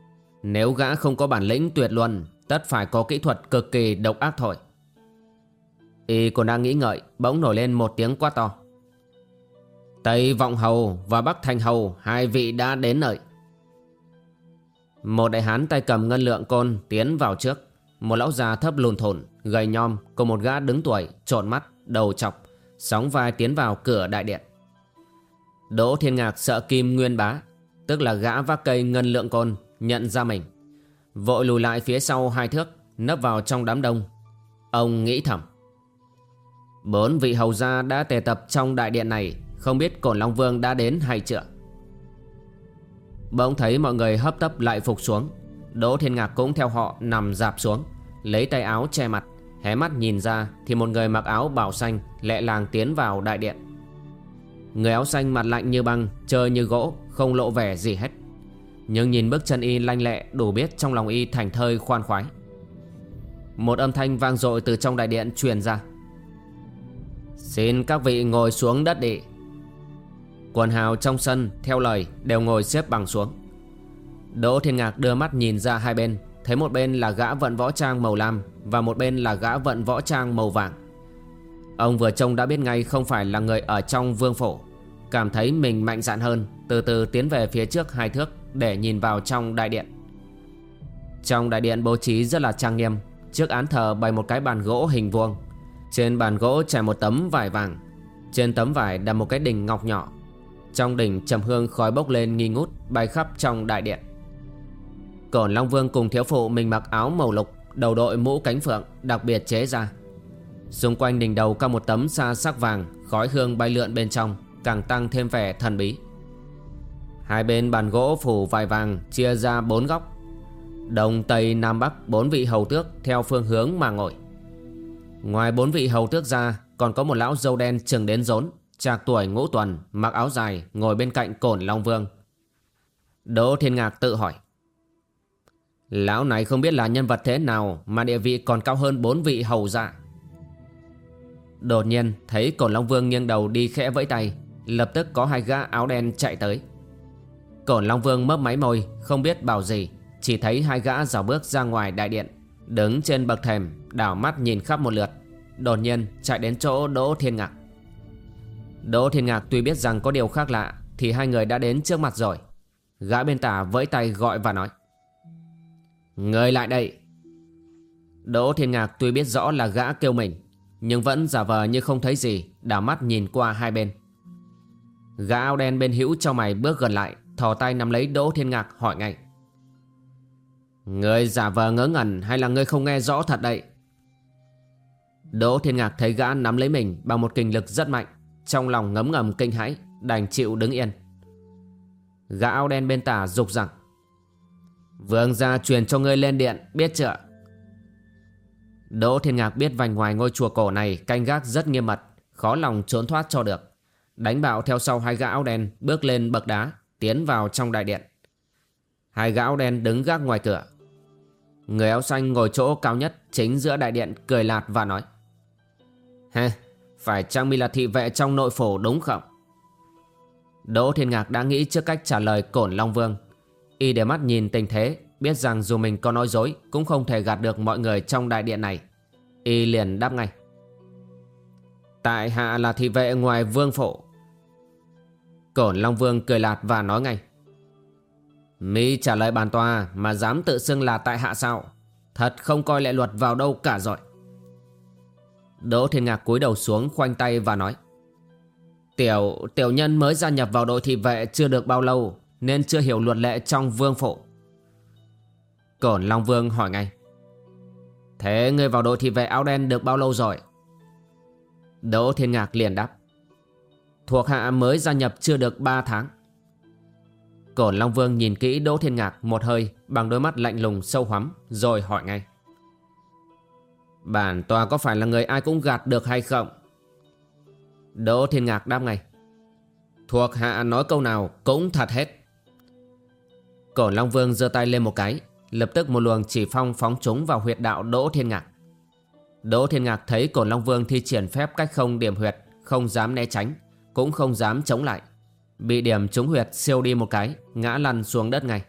Nếu gã không có bản lĩnh tuyệt luân, tất phải có kỹ thuật cực kỳ độc ác thôi. Y còn đang nghĩ ngợi, bỗng nổi lên một tiếng quát to. Tây Vọng Hầu và Bắc Thành Hầu hai vị đã đến nơi. Một đại hán tay cầm ngân lượng côn tiến vào trước. Một lão già thấp lùn thồn, gầy nhom cùng một gã đứng tuổi, trộn mắt, đầu chọc, sóng vai tiến vào cửa đại điện. Đỗ Thiên Ngạc sợ Kim Nguyên Bá, tức là gã vác cây ngân lượng côn, nhận ra mình. Vội lùi lại phía sau hai thước, nấp vào trong đám đông. Ông nghĩ thầm. Bốn vị hầu gia đã tề tập trong đại điện này, không biết Cổn Long Vương đã đến hay chưa? Bỗng thấy mọi người hấp tấp lại phục xuống Đỗ Thiên Ngạc cũng theo họ nằm dạp xuống Lấy tay áo che mặt Hé mắt nhìn ra Thì một người mặc áo bảo xanh Lẹ làng tiến vào đại điện Người áo xanh mặt lạnh như băng Chơi như gỗ Không lộ vẻ gì hết nhưng nhìn bước chân y lanh lẹ, Đủ biết trong lòng y thành thơi khoan khoái. Một âm thanh vang dội từ trong đại điện truyền ra. Xin các vị ngồi xuống đất đi. Quần hào trong sân, theo lời, đều ngồi xếp bằng xuống. Đỗ Thiên Ngạc đưa mắt nhìn ra hai bên, Thấy một bên là gã vận võ trang màu lam Và một bên là gã vận võ trang màu vàng. Ông vừa trông đã biết ngay không phải là người ở trong vương phủ, Cảm thấy mình mạnh dạn hơn, Từ từ tiến về phía trước hai thước. Để nhìn vào trong đại điện. Trong đại điện bố trí rất là trang nghiêm. Trước án thờ bày một cái bàn gỗ hình vuông. Trên bàn gỗ trải một tấm vải vàng. Trên tấm vải đặt một cái đình ngọc nhỏ. Trong đỉnh trầm hương khói bốc lên nghi ngút, Bay khắp trong đại điện. Cổn Long Vương cùng thiếu phụ mình mặc áo màu lục, Đầu đội mũ cánh phượng Đặc biệt chế ra. Xung quanh đỉnh đầu có một tấm sa sắc vàng, Khói hương bay lượn bên trong, Càng tăng thêm vẻ thần bí. Hai bên bàn gỗ phủ vải vàng Chia ra bốn góc. Đông, Tây, Nam, Bắc, bốn vị hầu tước Theo phương hướng mà ngồi. Ngoài bốn vị hầu tước ra, Còn có một lão dâu đen chừng đến rốn, Trạc tuổi ngũ tuần, Mặc áo dài, ngồi bên cạnh cổn Long Vương. Đỗ Thiên Ngạc tự hỏi, Lão này không biết là nhân vật thế nào Mà địa vị còn cao hơn bốn vị hầu dạ? Đột nhiên, thấy cổn Long Vương nghiêng đầu đi khẽ vẫy tay, Lập tức có hai gã áo đen chạy tới. Cổn Long Vương mấp máy môi, Không biết bảo gì, Chỉ thấy hai gã dào bước ra ngoài đại điện, Đứng trên bậc thềm, Đảo mắt nhìn khắp một lượt. Đột nhiên, chạy đến chỗ Đỗ Thiên Ngạc. Đỗ Thiên Ngạc tuy biết rằng có điều khác lạ, Thì hai người đã đến trước mặt rồi. Gã bên tả vẫy tay gọi và nói, Người lại đây. Đỗ Thiên Ngạc tuy biết rõ là gã kêu mình, Nhưng vẫn giả vờ như không thấy gì, Đảo mắt nhìn qua hai bên. Gã áo đen bên hữu cho mày bước gần lại Thò tay nắm lấy Đỗ Thiên Ngạc, hỏi ngay. Người giả vờ ngớ ngẩn hay là người không nghe rõ thật đây Đỗ Thiên Ngạc thấy gã nắm lấy mình bằng một kinh lực rất mạnh, trong lòng ngấm ngầm kinh hãi, Đành chịu đứng yên. Gã áo đen bên tả dục rằng, Vương gia truyền cho ngươi lên điện, Biết chưa? Đỗ Thiên Ngạc biết vành ngoài ngôi chùa cổ này Canh gác rất nghiêm mật, Khó lòng trốn thoát cho được. Đánh bạo theo sau hai gã áo đen Bước lên bậc đá. Tiến vào trong đại điện Hai gã đen đứng gác ngoài cửa Người áo xanh ngồi chỗ cao nhất Chính giữa đại điện cười lạt và nói Hê, phải chăng mi là thị vệ trong nội phủ đúng không? Đỗ Thiên Ngạc đã nghĩ trước cách trả lời cổn Long Vương. Y để mắt nhìn tình thế, biết rằng dù mình có nói dối cũng không thể gạt được mọi người trong đại điện này. Y liền đáp ngay. Tại hạ là thị vệ ngoài vương phủ. Cổn Long Vương cười lạt và nói ngay. Mi trả lời bàn tòa mà dám tự xưng là tại hạ sao? Thật không coi lệ luật vào đâu cả rồi. Đỗ Thiên Ngạc cúi đầu xuống khoanh tay và nói Tiểu, tiểu nhân mới gia nhập vào đội thị vệ chưa được bao lâu Nên chưa hiểu luật lệ trong vương phủ Cổn Long Vương hỏi ngay Thế ngươi vào đội thị vệ áo đen được bao lâu rồi? Đỗ Thiên Ngạc liền đáp Thuộc hạ mới gia nhập chưa được 3 tháng Cổn Long Vương nhìn kỹ Đỗ Thiên Ngạc một hơi Bằng đôi mắt lạnh lùng sâu hoắm Rồi hỏi ngay Bản tòa có phải là người ai cũng gạt được hay không? Đỗ Thiên Ngạc đáp ngay. Thuộc hạ nói câu nào cũng thật hết. Cổ Long Vương giơ tay lên một cái, lập tức một luồng chỉ phong phóng trúng vào huyệt đạo Đỗ Thiên Ngạc. Đỗ Thiên Ngạc thấy Cổ Long Vương thi triển phép cách không điểm huyệt, không dám né tránh, cũng không dám chống lại. Bị điểm trúng huyệt siêu đi một cái, Ngã lăn xuống đất ngay.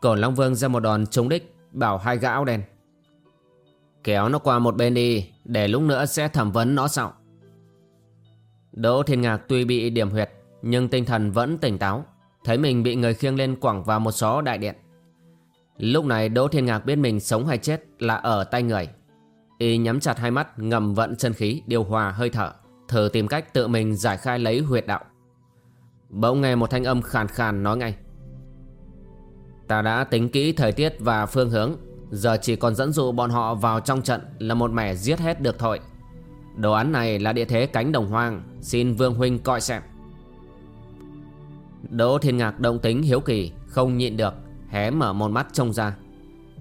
Cổn Long Vương ra một đòn trúng đích, Bảo hai gã áo đen. Kéo nó qua một bên đi, Để lúc nữa sẽ thẩm vấn nó sau. Đỗ Thiên Ngạc tuy bị điểm huyệt, Nhưng tinh thần vẫn tỉnh táo. Thấy mình bị người khiêng lên quẳng vào một xó đại điện. Lúc này Đỗ Thiên Ngạc biết mình sống hay chết là ở tay người. Y nhắm chặt hai mắt, ngầm vận chân khí, điều hòa hơi thở. Thử tìm cách tự mình giải khai lấy huyệt đạo. Bỗng nghe một thanh âm khàn khàn nói ngay. Ta đã tính kỹ thời tiết và phương hướng. Giờ chỉ còn dẫn dụ bọn họ vào trong trận Là một mẻ giết hết được thôi. Đồ án này là địa thế cánh đồng hoang. Xin Vương Huynh coi xem. Đỗ Thiên Ngạc động tính hiếu kỳ, Không nhịn được, Hé mở một mắt trông ra.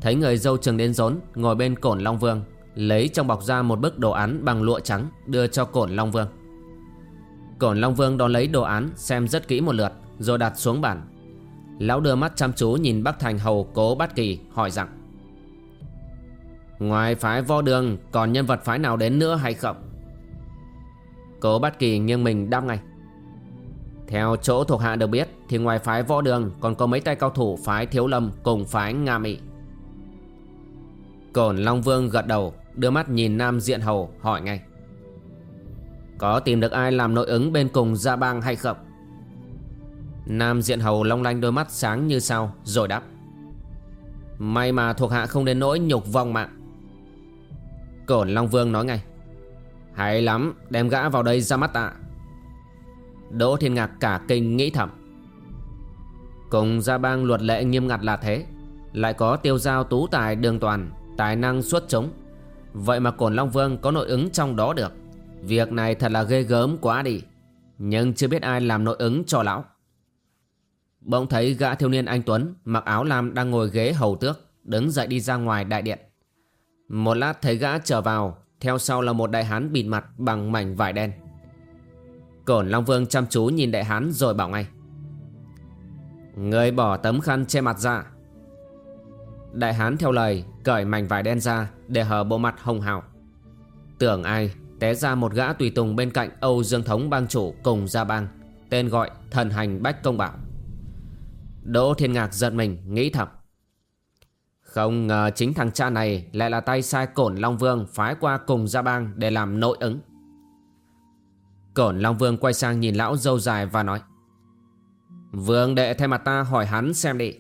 Thấy người dâu trường đến rốn, Ngồi bên cổn Long Vương. Lấy trong bọc ra một bức đồ án bằng lụa trắng, Đưa cho cổn Long Vương. Cổn Long Vương đón lấy đồ án Xem rất kỹ một lượt, Rồi đặt xuống bàn. Lão đưa mắt chăm chú nhìn Bắc Thành Hầu cố Bát Kỳ, hỏi rằng, Ngoài phái vo đường, còn nhân vật phái nào đến nữa hay không? Cố Bát Kỳ nghiêng mình đáp ngay, Theo chỗ thuộc hạ được biết, Thì ngoài phái võ đường còn có mấy tay cao thủ phái thiếu lâm cùng phái Nga Mỹ Cổn Long Vương gật đầu Đưa mắt nhìn Nam Diện Hầu, hỏi ngay. Có tìm được ai làm nội ứng bên cùng Gia Bang hay không? Nam Diện Hầu long lanh đôi mắt sáng như sao, Rồi đáp. May mà thuộc hạ không đến nỗi nhục vong mạng Cổn Long Vương nói ngay. Hay lắm, đem gã vào đây ra mắt tạ Đỗ Thiên Ngạc cả kinh nghĩ thầm. Cùng gia bang luật lệ nghiêm ngặt là thế. Lại có tiêu giao tú tài đường toàn, Tài năng xuất chúng. Vậy mà Cổn Long Vương có nội ứng trong đó được. Việc này thật là ghê gớm quá đi. Nhưng chưa biết ai làm nội ứng cho lão. Bỗng thấy gã thiếu niên anh Tuấn Mặc áo lam đang ngồi ghế hầu tước, Đứng dậy đi ra ngoài đại điện. Một lát thấy gã trở vào, Theo sau là một đại hán bịt mặt bằng mảnh vải đen. Cổn Long Vương chăm chú nhìn đại hán rồi bảo ngay. Người bỏ tấm khăn che mặt ra. Đại hán theo lời, Cởi mảnh vải đen ra Để hở bộ mặt hồng hào. Tưởng ai, té ra một gã tùy tùng bên cạnh Âu Dương Thống bang chủ cùng gia bang, Tên gọi thần hành Bách Công Bảo. Đỗ Thiên Ngạc giận mình, nghĩ thầm. Không ngờ chính thằng cha này Lại là tay sai cổn Long Vương Phái qua cùng gia bang để làm nội ứng. Cổn Long Vương quay sang nhìn lão dâu dài và nói, Vương đệ thay mặt ta hỏi hắn xem đi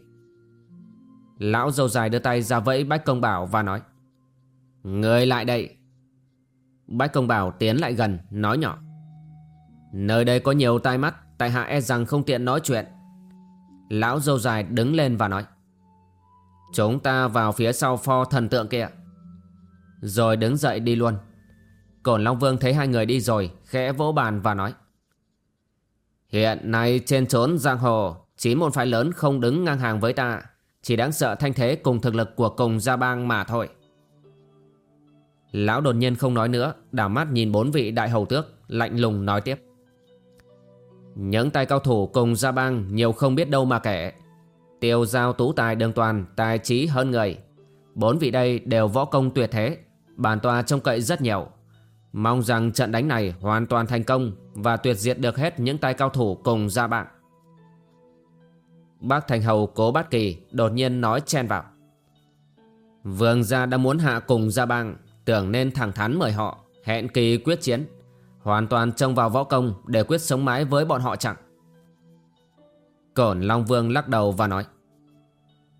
Lão dâu dài đưa tay ra vẫy Bách Công Bảo và nói, Người lại đây. Bách Công Bảo tiến lại gần, nói nhỏ, Nơi đây có nhiều tai mắt, Tại hạ e rằng không tiện nói chuyện. Lão dâu dài đứng lên và nói, Chúng ta vào phía sau pho thần tượng kia. Rồi đứng dậy đi luôn. Cổn Long Vương thấy hai người đi rồi, Khẽ vỗ bàn và nói, Hiện nay trên trốn giang hồ, Chỉ một phái lớn không đứng ngang hàng với ta. Chỉ đáng sợ thanh thế cùng thực lực của cùng gia bang mà thôi Lão đột nhiên không nói nữa Đảo mắt nhìn bốn vị đại hầu tước Lạnh lùng nói tiếp những tay cao thủ cùng gia bang nhiều không biết đâu mà kể. Tiêu giao tú tài đường toàn, tài trí hơn người. Bốn vị đây đều võ công tuyệt thế, bản tòa trông cậy rất nhiều. Mong rằng trận đánh này hoàn toàn thành công và tuyệt diệt được hết những tay cao thủ cùng gia bạn. Bác Thành Hầu cố bát kỳ đột nhiên nói chen vào. Vương gia đã muốn hạ cùng gia bang, tưởng nên thẳng thắn mời họ, hẹn kỳ quyết chiến. Hoàn toàn trông vào võ công để quyết sống mái với bọn họ chẳng Cổn Long Vương lắc đầu và nói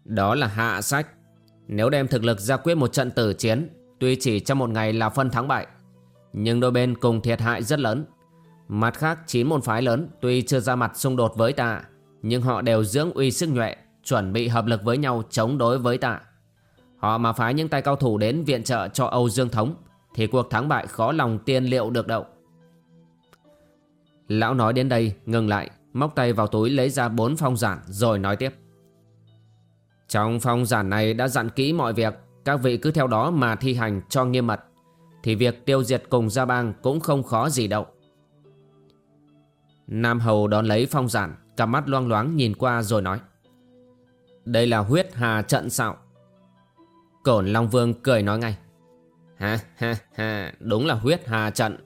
Đó là hạ sách Nếu đem thực lực ra quyết một trận tử chiến Tuy chỉ trong một ngày là phân thắng bại Nhưng đôi bên cùng thiệt hại rất lớn Mặt khác chín môn phái lớn Tuy chưa ra mặt xung đột với ta nhưng họ đều dưỡng uy sức nhuệ, Chuẩn bị hợp lực với nhau chống đối với ta. Họ mà phái những tay cao thủ đến viện trợ cho Âu Dương Thống, Thì cuộc thắng bại khó lòng tiên liệu được đâu. Lão nói đến đây, ngừng lại, Móc tay vào túi lấy ra bốn phong giản, Rồi nói tiếp. Trong phong giản này đã dặn kỹ mọi việc, Các vị cứ theo đó mà thi hành cho nghiêm mật, Thì việc tiêu diệt cùng gia bang Cũng không khó gì đâu. Nam Hầu đón lấy phong giản Cặp mắt loang loáng nhìn qua rồi nói. Đây là huyết hà trận sao Cổn Long Vương cười nói ngay. Ha ha ha, Đúng là huyết hà trận.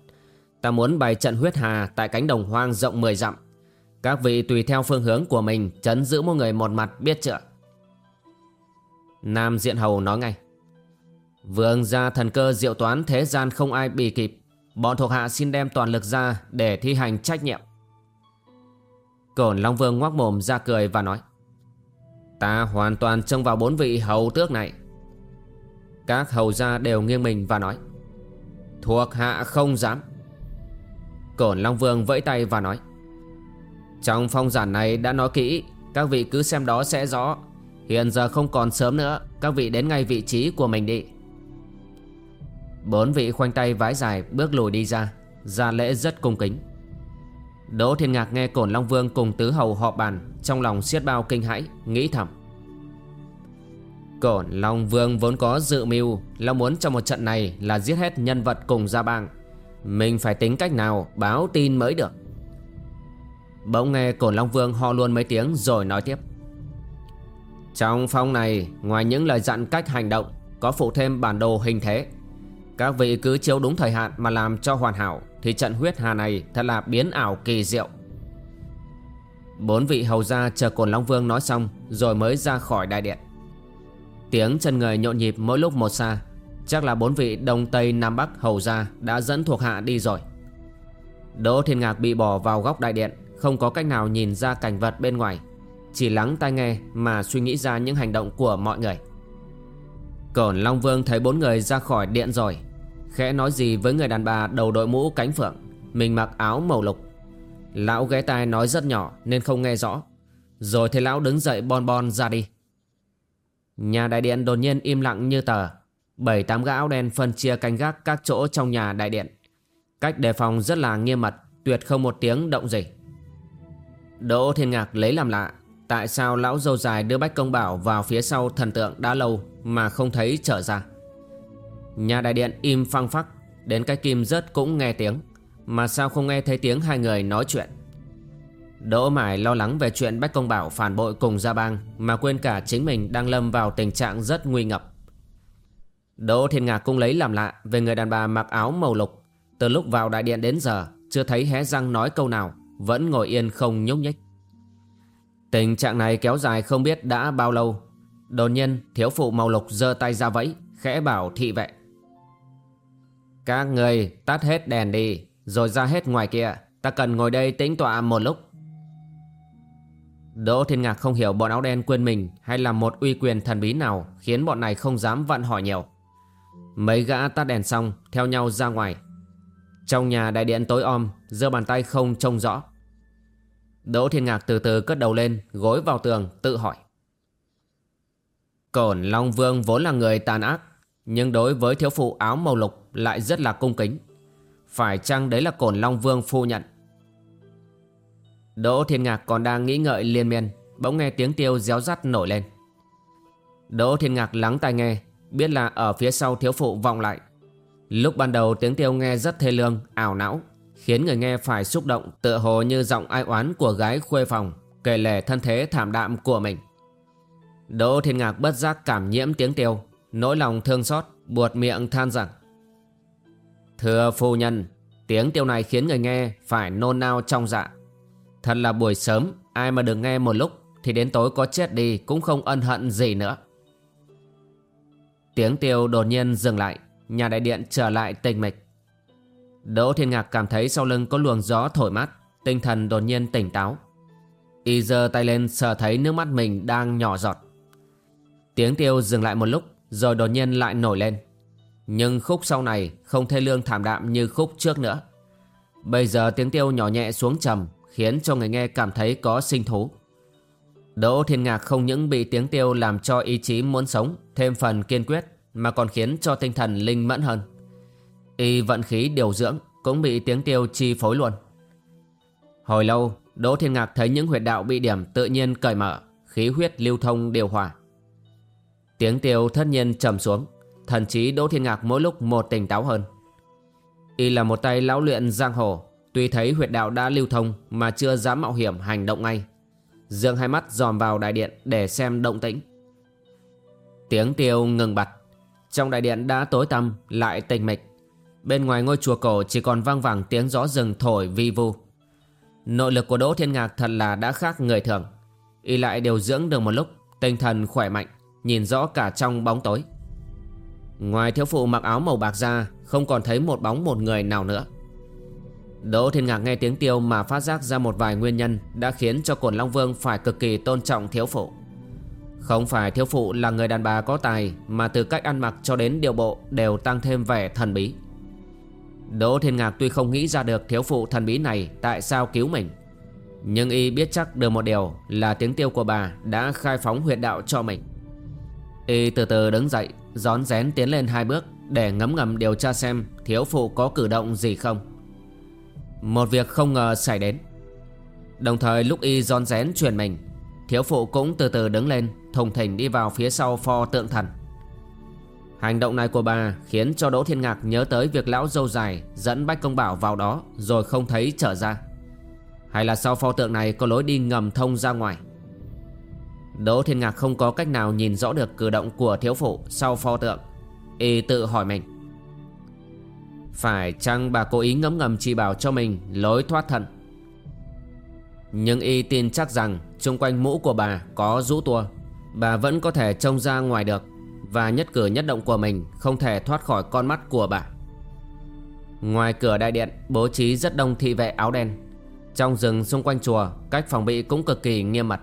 Ta muốn bày trận huyết hà tại cánh đồng hoang rộng 10 dặm. Các vị tùy theo phương hướng của mình chấn giữ một người một mặt biết chưa? Nam Diện Hầu nói ngay. Vương gia thần cơ diệu toán thế gian không ai bị kịp. Bọn thuộc hạ xin đem toàn lực ra để thi hành trách nhiệm. Cổn Long Vương ngoác mồm ra cười và nói, Ta hoàn toàn trông vào bốn vị hầu tước này. Các hầu gia đều nghiêng mình và nói, Thuộc hạ không dám. Cổn Long Vương vẫy tay và nói, Trong phong giản này đã nói kỹ, Các vị cứ xem đó sẽ rõ. Hiện giờ không còn sớm nữa, Các vị đến ngay vị trí của mình đi. Bốn vị khoanh tay vái dài bước lùi đi ra Ra lễ rất cung kính. Đỗ Thiên Ngạc nghe Cổn Long Vương cùng tứ hầu họp bàn, Trong lòng siết bao kinh hãi, Nghĩ thầm. Cổn Long Vương vốn có dự mưu Là muốn trong một trận này là giết hết nhân vật cùng gia bang. Mình phải tính cách nào báo tin mới được? Bỗng nghe Cổn Long Vương ho luôn mấy tiếng rồi nói tiếp. Trong phong này, ngoài những lời dặn cách hành động, Có phụ thêm bản đồ hình thế. Các vị cứ chiếu đúng thời hạn mà làm cho hoàn hảo. Thì trận huyết hà này thật là biến ảo kỳ diệu. Bốn vị hầu gia chờ Cổn Long Vương nói xong Rồi mới ra khỏi đại điện. Tiếng chân người nhộn nhịp mỗi lúc một xa, Chắc là bốn vị Đông Tây Nam Bắc hầu gia Đã dẫn thuộc hạ đi rồi. Đỗ Thiên Ngạc bị bỏ vào góc đại điện, Không có cách nào nhìn ra cảnh vật bên ngoài, Chỉ lắng tai nghe Mà suy nghĩ ra những hành động của mọi người. Cổn Long Vương thấy bốn người ra khỏi điện rồi Khẽ nói gì với người đàn bà đầu đội mũ cánh phượng, Mình mặc áo màu lục. Lão ghé tai nói rất nhỏ nên không nghe rõ. Rồi thấy lão đứng dậy bon bon ra đi. Nhà đại điện đột nhiên im lặng như tờ. Bảy tám gã áo đen phân chia canh gác các chỗ trong nhà đại điện. Cách đề phòng rất là nghiêm mật, Tuyệt không một tiếng động gì Đỗ Thiên Ngạc lấy làm lạ, Tại sao lão dâu dài đưa Bách Công Bảo vào phía sau thần tượng đã lâu Mà không thấy trở ra? Nhà đại điện im phăng phắc Đến cái kim rớt cũng nghe tiếng Mà sao không nghe thấy tiếng hai người nói chuyện Đỗ Mải lo lắng về chuyện Bách Công Bảo phản bội cùng Gia Bang mà quên cả chính mình đang lâm vào tình trạng rất nguy ngập. Đỗ Thiên Ngạc cũng lấy làm lạ về người đàn bà mặc áo màu lục. Từ lúc vào đại điện đến giờ chưa thấy hé răng nói câu nào, vẫn ngồi yên không nhúc nhích. Tình trạng này kéo dài không biết đã bao lâu. Đột nhiên thiếu phụ màu lục giơ tay ra vẫy, khẽ bảo thị vệ. Các người tắt hết đèn đi, rồi ra hết ngoài kia. Ta cần ngồi đây tĩnh tọa một lúc. Đỗ Thiên Ngạc không hiểu bọn áo đen quên mình Hay là một uy quyền thần bí nào Khiến bọn này không dám vặn hỏi nhiều. Mấy gã tắt đèn xong Theo nhau ra ngoài. Trong nhà đại điện tối om giơ bàn tay không trông rõ. Đỗ Thiên Ngạc từ từ cất đầu lên Gối vào tường tự hỏi. Cổn Long Vương vốn là người tàn ác nhưng đối với thiếu phụ áo màu lục Lại rất là cung kính. Phải chăng đấy là Cổn Long Vương phu nhận? Đỗ Thiên Ngạc còn đang nghĩ ngợi liên miên Bỗng nghe tiếng tiêu réo rắt nổi lên. Đỗ Thiên Ngạc lắng tai nghe Biết là ở phía sau thiếu phụ vọng lại. Lúc ban đầu tiếng tiêu nghe rất thê lương, ảo não Khiến người nghe phải xúc động tựa hồ như giọng ai oán của gái khuê phòng Kể lể thân thế thảm đạm của mình. Đỗ Thiên Ngạc bất giác cảm nhiễm tiếng tiêu Nỗi lòng thương xót buột miệng than rằng, Thưa phu nhân, Tiếng tiêu này khiến người nghe phải nôn nao trong dạ. Thật là buổi sớm, Ai mà được nghe một lúc Thì đến tối có chết đi cũng không ân hận gì nữa. Tiếng tiêu đột nhiên dừng lại, Nhà đại điện trở lại tình mịch. Đỗ Thiên Ngạc cảm thấy sau lưng có luồng gió thổi mát, Tinh thần đột nhiên tỉnh táo. Y giơ tay lên sờ thấy nước mắt mình đang nhỏ giọt. Tiếng tiêu dừng lại một lúc rồi đột nhiên lại nổi lên Nhưng khúc sau này không thê lương thảm đạm như khúc trước nữa Bây giờ tiếng tiêu nhỏ nhẹ xuống trầm khiến cho người nghe cảm thấy có sinh thú. Đỗ Thiên Ngạc không những bị tiếng tiêu làm cho ý chí muốn sống thêm phần kiên quyết mà còn khiến cho tinh thần linh mẫn hơn. Y vận khí điều dưỡng cũng bị tiếng tiêu chi phối luôn. Hồi lâu, Đỗ Thiên Ngạc thấy những huyệt đạo bị điểm tự nhiên cởi mở, khí huyết lưu thông điều hòa. Tiếng tiêu thất nhiên trầm xuống, thần trí Đỗ Thiên Ngạc mỗi lúc một tỉnh táo hơn. Y là một tay lão luyện giang hồ, Tuy thấy huyệt đạo đã lưu thông mà chưa dám mạo hiểm hành động ngay. Dương hai mắt dòm vào đại điện để xem động tĩnh. Tiếng tiêu ngừng bặt. Trong đại điện đã tối tăm lại tịch mịch. Bên ngoài ngôi chùa cổ chỉ còn vang vẳng tiếng gió rừng thổi vi vu. Nội lực của Đỗ Thiên Ngạc thật là đã khác người thường Y lại điều dưỡng được một lúc Tinh thần khỏe mạnh Nhìn rõ cả trong bóng tối Ngoài thiếu phụ mặc áo màu bạc ra, Không còn thấy một bóng một người nào nữa Đỗ Thiên Ngạc nghe tiếng tiêu mà phát giác ra một vài nguyên nhân đã khiến cho Cổn Long Vương phải cực kỳ tôn trọng thiếu phụ. Không phải thiếu phụ là người đàn bà có tài, mà từ cách ăn mặc cho đến điều bộ đều tăng thêm vẻ thần bí. Đỗ Thiên Ngạc tuy không nghĩ ra được thiếu phụ thần bí này tại sao cứu mình. Nhưng y biết chắc được một điều là tiếng tiêu của bà đã khai phóng huyệt đạo cho mình. Y từ từ đứng dậy, gión rén tiến lên hai bước để ngấm ngầm điều tra xem thiếu phụ có cử động gì không. Một việc không ngờ xảy đến Đồng thời lúc y rón rén truyền mình Thiếu phụ cũng từ từ đứng lên Thùng thỉnh đi vào phía sau pho tượng thần Hành động này của bà khiến cho Đỗ Thiên Ngạc nhớ tới việc lão dâu dài dẫn Bách Công Bảo vào đó rồi không thấy trở ra. Hay là sau pho tượng này có lối đi ngầm thông ra ngoài. Đỗ Thiên Ngạc không có cách nào nhìn rõ được cử động của thiếu phụ sau pho tượng. Y tự hỏi mình. Phải chăng bà cố ý ngấm ngầm chỉ bảo cho mình lối thoát thân? Nhưng y tin chắc rằng xung quanh mũ của bà có rũ tua. Bà vẫn có thể trông ra ngoài được Và nhất cử nhất động của mình không thể thoát khỏi con mắt của bà. Ngoài cửa đại điện, bố trí rất đông thị vệ áo đen. Trong rừng xung quanh chùa, cách phòng bị cũng cực kỳ nghiêm mật.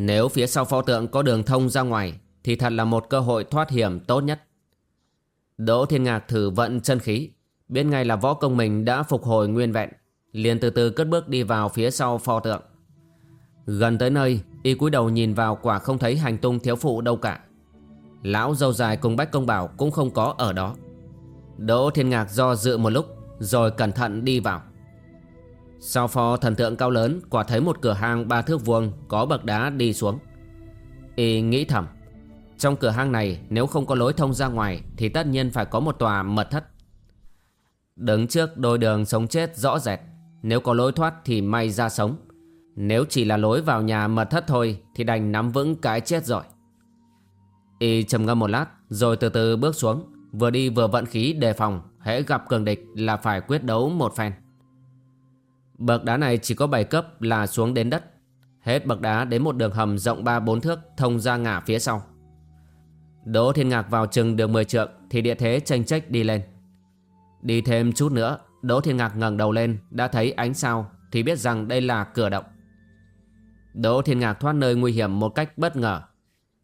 Nếu phía sau pho tượng có đường thông ra ngoài, Thì thật là một cơ hội thoát hiểm tốt nhất. Đỗ Thiên Ngạc thử vận chân khí, Biết ngay là võ công mình đã phục hồi nguyên vẹn, liền từ từ cất bước đi vào phía sau pho tượng. Gần tới nơi, Y cúi đầu nhìn vào quả không thấy hành tung thiếu phụ đâu cả. Lão dâu dài cùng Bách Công Bảo cũng không có ở đó. Đỗ Thiên Ngạc do dự một lúc, Rồi cẩn thận đi vào. Sau phò thần tượng cao lớn, Quả thấy một cửa hang ba thước vuông Có bậc đá đi xuống. Y nghĩ thầm, Trong cửa hang này nếu không có lối thông ra ngoài Thì tất nhiên phải có một tòa mật thất. Đứng trước đôi đường sống chết rõ rệt, Nếu có lối thoát thì may ra sống. Nếu chỉ là lối vào nhà mật thất thôi Thì đành nắm vững cái chết rồi. Y trầm ngâm một lát, Rồi từ từ bước xuống, Vừa đi vừa vận khí đề phòng, Hễ gặp cường địch là phải quyết đấu một phen. Bậc đá này chỉ có 7 cấp là xuống đến đất. Hết bậc đá đến một đường hầm rộng 3-4 thước, Thông ra ngã phía sau. Đỗ Thiên Ngạc vào chừng đường 10 trượng Thì địa thế tranh trách đi lên. Đi thêm chút nữa, Đỗ Thiên Ngạc ngẩng đầu lên, Đã thấy ánh sao Thì biết rằng đây là cửa động. Đỗ Thiên Ngạc thoát nơi nguy hiểm một cách bất ngờ.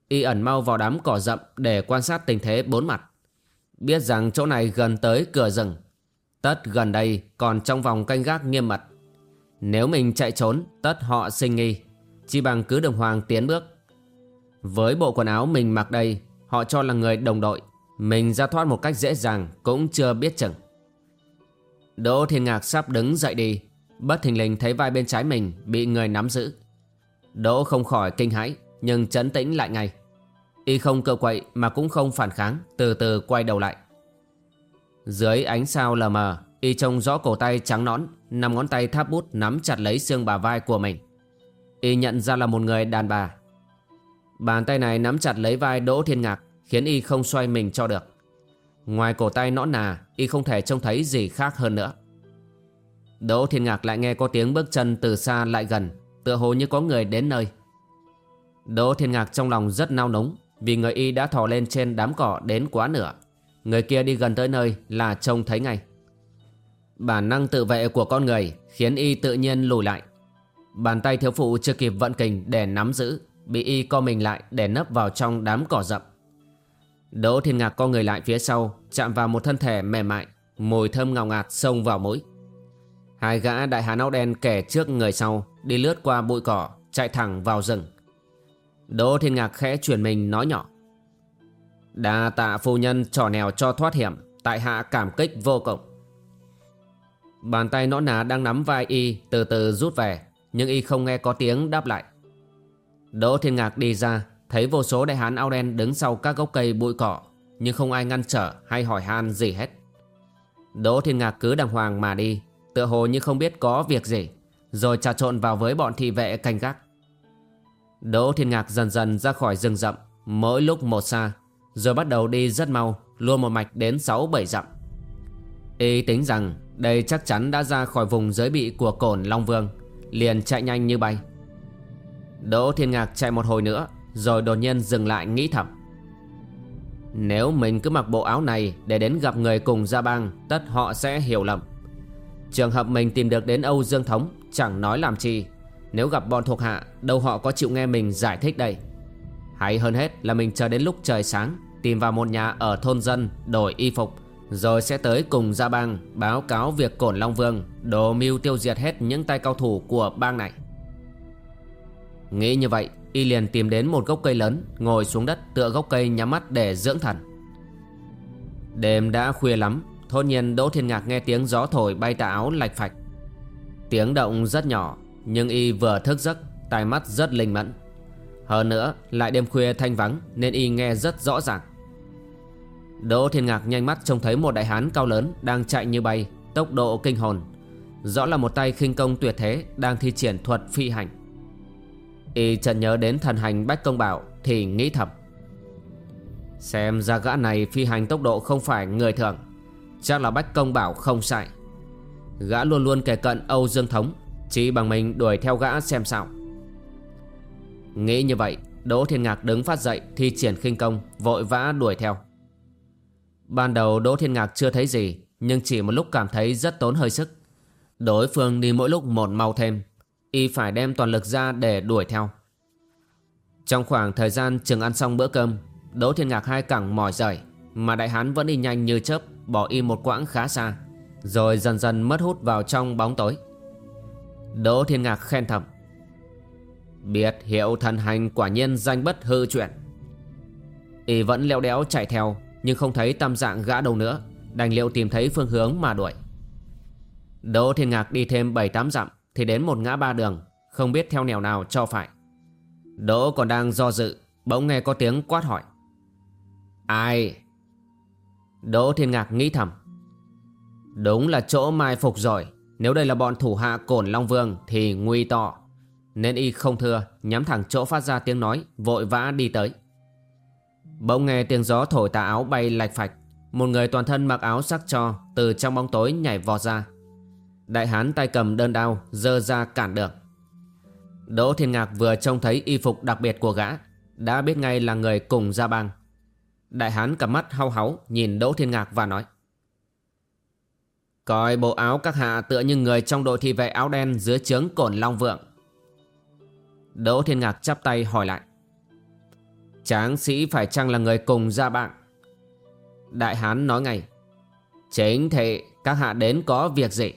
Y ẩn mau vào đám cỏ rậm Để quan sát tình thế bốn mặt. Biết rằng chỗ này gần tới cửa rừng. Tất gần đây còn trong vòng canh gác nghiêm mật. Nếu mình chạy trốn, Tất họ sinh nghi. Chỉ bằng cứ đồng hoàng tiến bước. Với bộ quần áo mình mặc đây, Họ cho là người đồng đội. Mình ra thoát một cách dễ dàng, Cũng chưa biết chừng. Đỗ Thiên Ngạc sắp đứng dậy đi. Bất thình lình thấy vai bên trái mình Bị người nắm giữ. Đỗ không khỏi kinh hãi, Nhưng chấn tĩnh lại ngay. Y không cựa quậy mà cũng không phản kháng, Từ từ quay đầu lại. Dưới ánh sao lờ mờ Y trông rõ cổ tay trắng nõn nằm ngón tay tháp bút nắm chặt lấy xương bà vai của mình. Y nhận ra là một người đàn bà. Bàn tay này nắm chặt lấy vai Đỗ Thiên Ngạc, Khiến Y không xoay mình cho được. Ngoài cổ tay nõn nà, Y không thể trông thấy gì khác hơn nữa. Đỗ Thiên Ngạc lại nghe có tiếng bước chân từ xa lại gần, Tựa hồ như có người đến nơi. Đỗ Thiên Ngạc trong lòng rất nao núng, Vì người y đã thò lên trên đám cỏ đến quá nửa. Người kia đi gần tới nơi là trông thấy ngay. Bản năng tự vệ của con người Khiến y tự nhiên lùi lại. Bàn tay thiếu phụ chưa kịp vận kình để nắm giữ, Bị y co mình lại để nấp vào trong đám cỏ rậm. Đỗ Thiên Ngạc co người lại phía sau, Chạm vào một thân thể mềm mại, Mùi thơm ngào ngạt xông vào mũi. Hai gã đại hán áo đen kẻ trước người sau Đi lướt qua bụi cỏ, Chạy thẳng vào rừng. Đỗ Thiên Ngạc khẽ chuyển mình nói nhỏ. Đa tạ phu nhân trò nèo cho thoát hiểm, Tại hạ cảm kích vô cùng. Bàn tay nõ nà đang nắm vai y, Từ từ rút về, Nhưng y không nghe có tiếng đáp lại. Đỗ Thiên Ngạc đi ra, Thấy vô số đại hán áo đen đứng sau các gốc cây bụi cỏ, Nhưng không ai ngăn trở hay hỏi han gì hết. Đỗ Thiên Ngạc cứ đàng hoàng mà đi, Tựa hồ như không biết có việc gì, Rồi trà trộn vào với bọn thị vệ canh gác. Đỗ Thiên Ngạc dần dần ra khỏi rừng rậm, Mỗi lúc một xa, Rồi bắt đầu đi rất mau, Luôn một mạch đến 6-7 dặm. Y tính rằng đây chắc chắn đã ra khỏi vùng giới bị của cổn Long Vương. Liền chạy nhanh như bay. Đỗ Thiên Ngạc chạy một hồi nữa, Rồi đột nhiên dừng lại nghĩ thầm. Nếu mình cứ mặc bộ áo này Để đến gặp người cùng gia bang, Tất họ sẽ hiểu lầm. Trường hợp mình tìm được đến Âu Dương Thống, Chẳng nói làm chi. Nếu gặp bọn thuộc hạ, Đâu họ có chịu nghe mình giải thích đây? Hay hơn hết là mình chờ đến lúc trời sáng, Tìm vào một nhà ở thôn dân Đổi y phục. Rồi sẽ tới cùng gia bang Báo cáo việc Cổn Long Vương Đồ mưu tiêu diệt hết những tay cao thủ của bang này. Nghĩ như vậy, Y liền tìm đến một gốc cây lớn, Ngồi xuống đất tựa gốc cây nhắm mắt để dưỡng thần. Đêm đã khuya lắm Thôn nhiên Đỗ Thiên Ngạc nghe tiếng gió thổi bay tà áo lạch phạch. Tiếng động rất nhỏ, Nhưng y vừa thức giấc, Tai mắt rất linh mẫn. Hơn nữa, lại đêm khuya thanh vắng Nên y nghe rất rõ ràng. Đỗ Thiên Ngạc nhanh mắt trông thấy một đại hán cao lớn Đang chạy như bay, Tốc độ kinh hồn. Rõ là một tay khinh công tuyệt thế Đang thi triển thuật phi hành. Y chợt nhớ đến thần hành Bách Công Bảo Thì nghĩ thầm. Xem ra gã này phi hành tốc độ không phải người thường. Chắc là Bách Công Bảo không sai. Gã luôn luôn kề cận Âu Dương Thống, Chỉ bằng mình đuổi theo gã xem sao. Nghĩ như vậy, Đỗ Thiên Ngạc đứng phát dậy Thi triển khinh công, Vội vã đuổi theo. Ban đầu Đỗ Thiên Ngạc chưa thấy gì, Nhưng chỉ một lúc cảm thấy rất tốn hơi sức. Đối phương đi mỗi lúc một mau thêm, Y phải đem toàn lực ra để đuổi theo. Trong khoảng thời gian chừng ăn xong bữa cơm, Đỗ Thiên Ngạc hai cẳng mỏi rời, Mà đại hán vẫn đi nhanh như chớp, Bỏ y một quãng khá xa, Rồi dần dần mất hút vào trong bóng tối. Đỗ Thiên Ngạc khen thầm Biệt hiệu thần hành quả nhiên danh bất hư chuyện Y vẫn leo đéo chạy theo nhưng không thấy tâm dạng gã đâu nữa. Đành liệu tìm thấy phương hướng mà đuổi. Đỗ Thiên Ngạc đi thêm 7-8 dặm Thì đến một ngã ba đường, Không biết theo nẻo nào cho phải. Đỗ còn đang do dự, Bỗng nghe có tiếng quát hỏi. Ai? Đỗ Thiên Ngạc nghĩ thầm. Đúng là chỗ mai phục rồi, Nếu đây là bọn thủ hạ cổn Long Vương Thì nguy to. Nên y không thưa, Nhắm thẳng chỗ phát ra tiếng nói, Vội vã đi tới. Bỗng nghe tiếng gió thổi tà áo bay lạch phạch. Một người toàn thân mặc áo sắc cho, Từ trong bóng tối nhảy vọt ra. Đại hán tay cầm đơn đao Dơ ra cản đường Đỗ Thiên Ngạc vừa trông thấy y phục đặc biệt của gã, Đã biết ngay là người cùng gia bang. Đại hán cầm mắt hau háu nhìn Đỗ Thiên Ngạc và nói, Coi bộ áo các hạ tựa như người trong đội thị vệ áo đen dưới trướng cổn Long Vượng. Đỗ Thiên Ngạc chắp tay hỏi lại Tráng sĩ phải chăng là người cùng gia bạn Đại hán nói ngay Chính thị các hạ đến có việc gì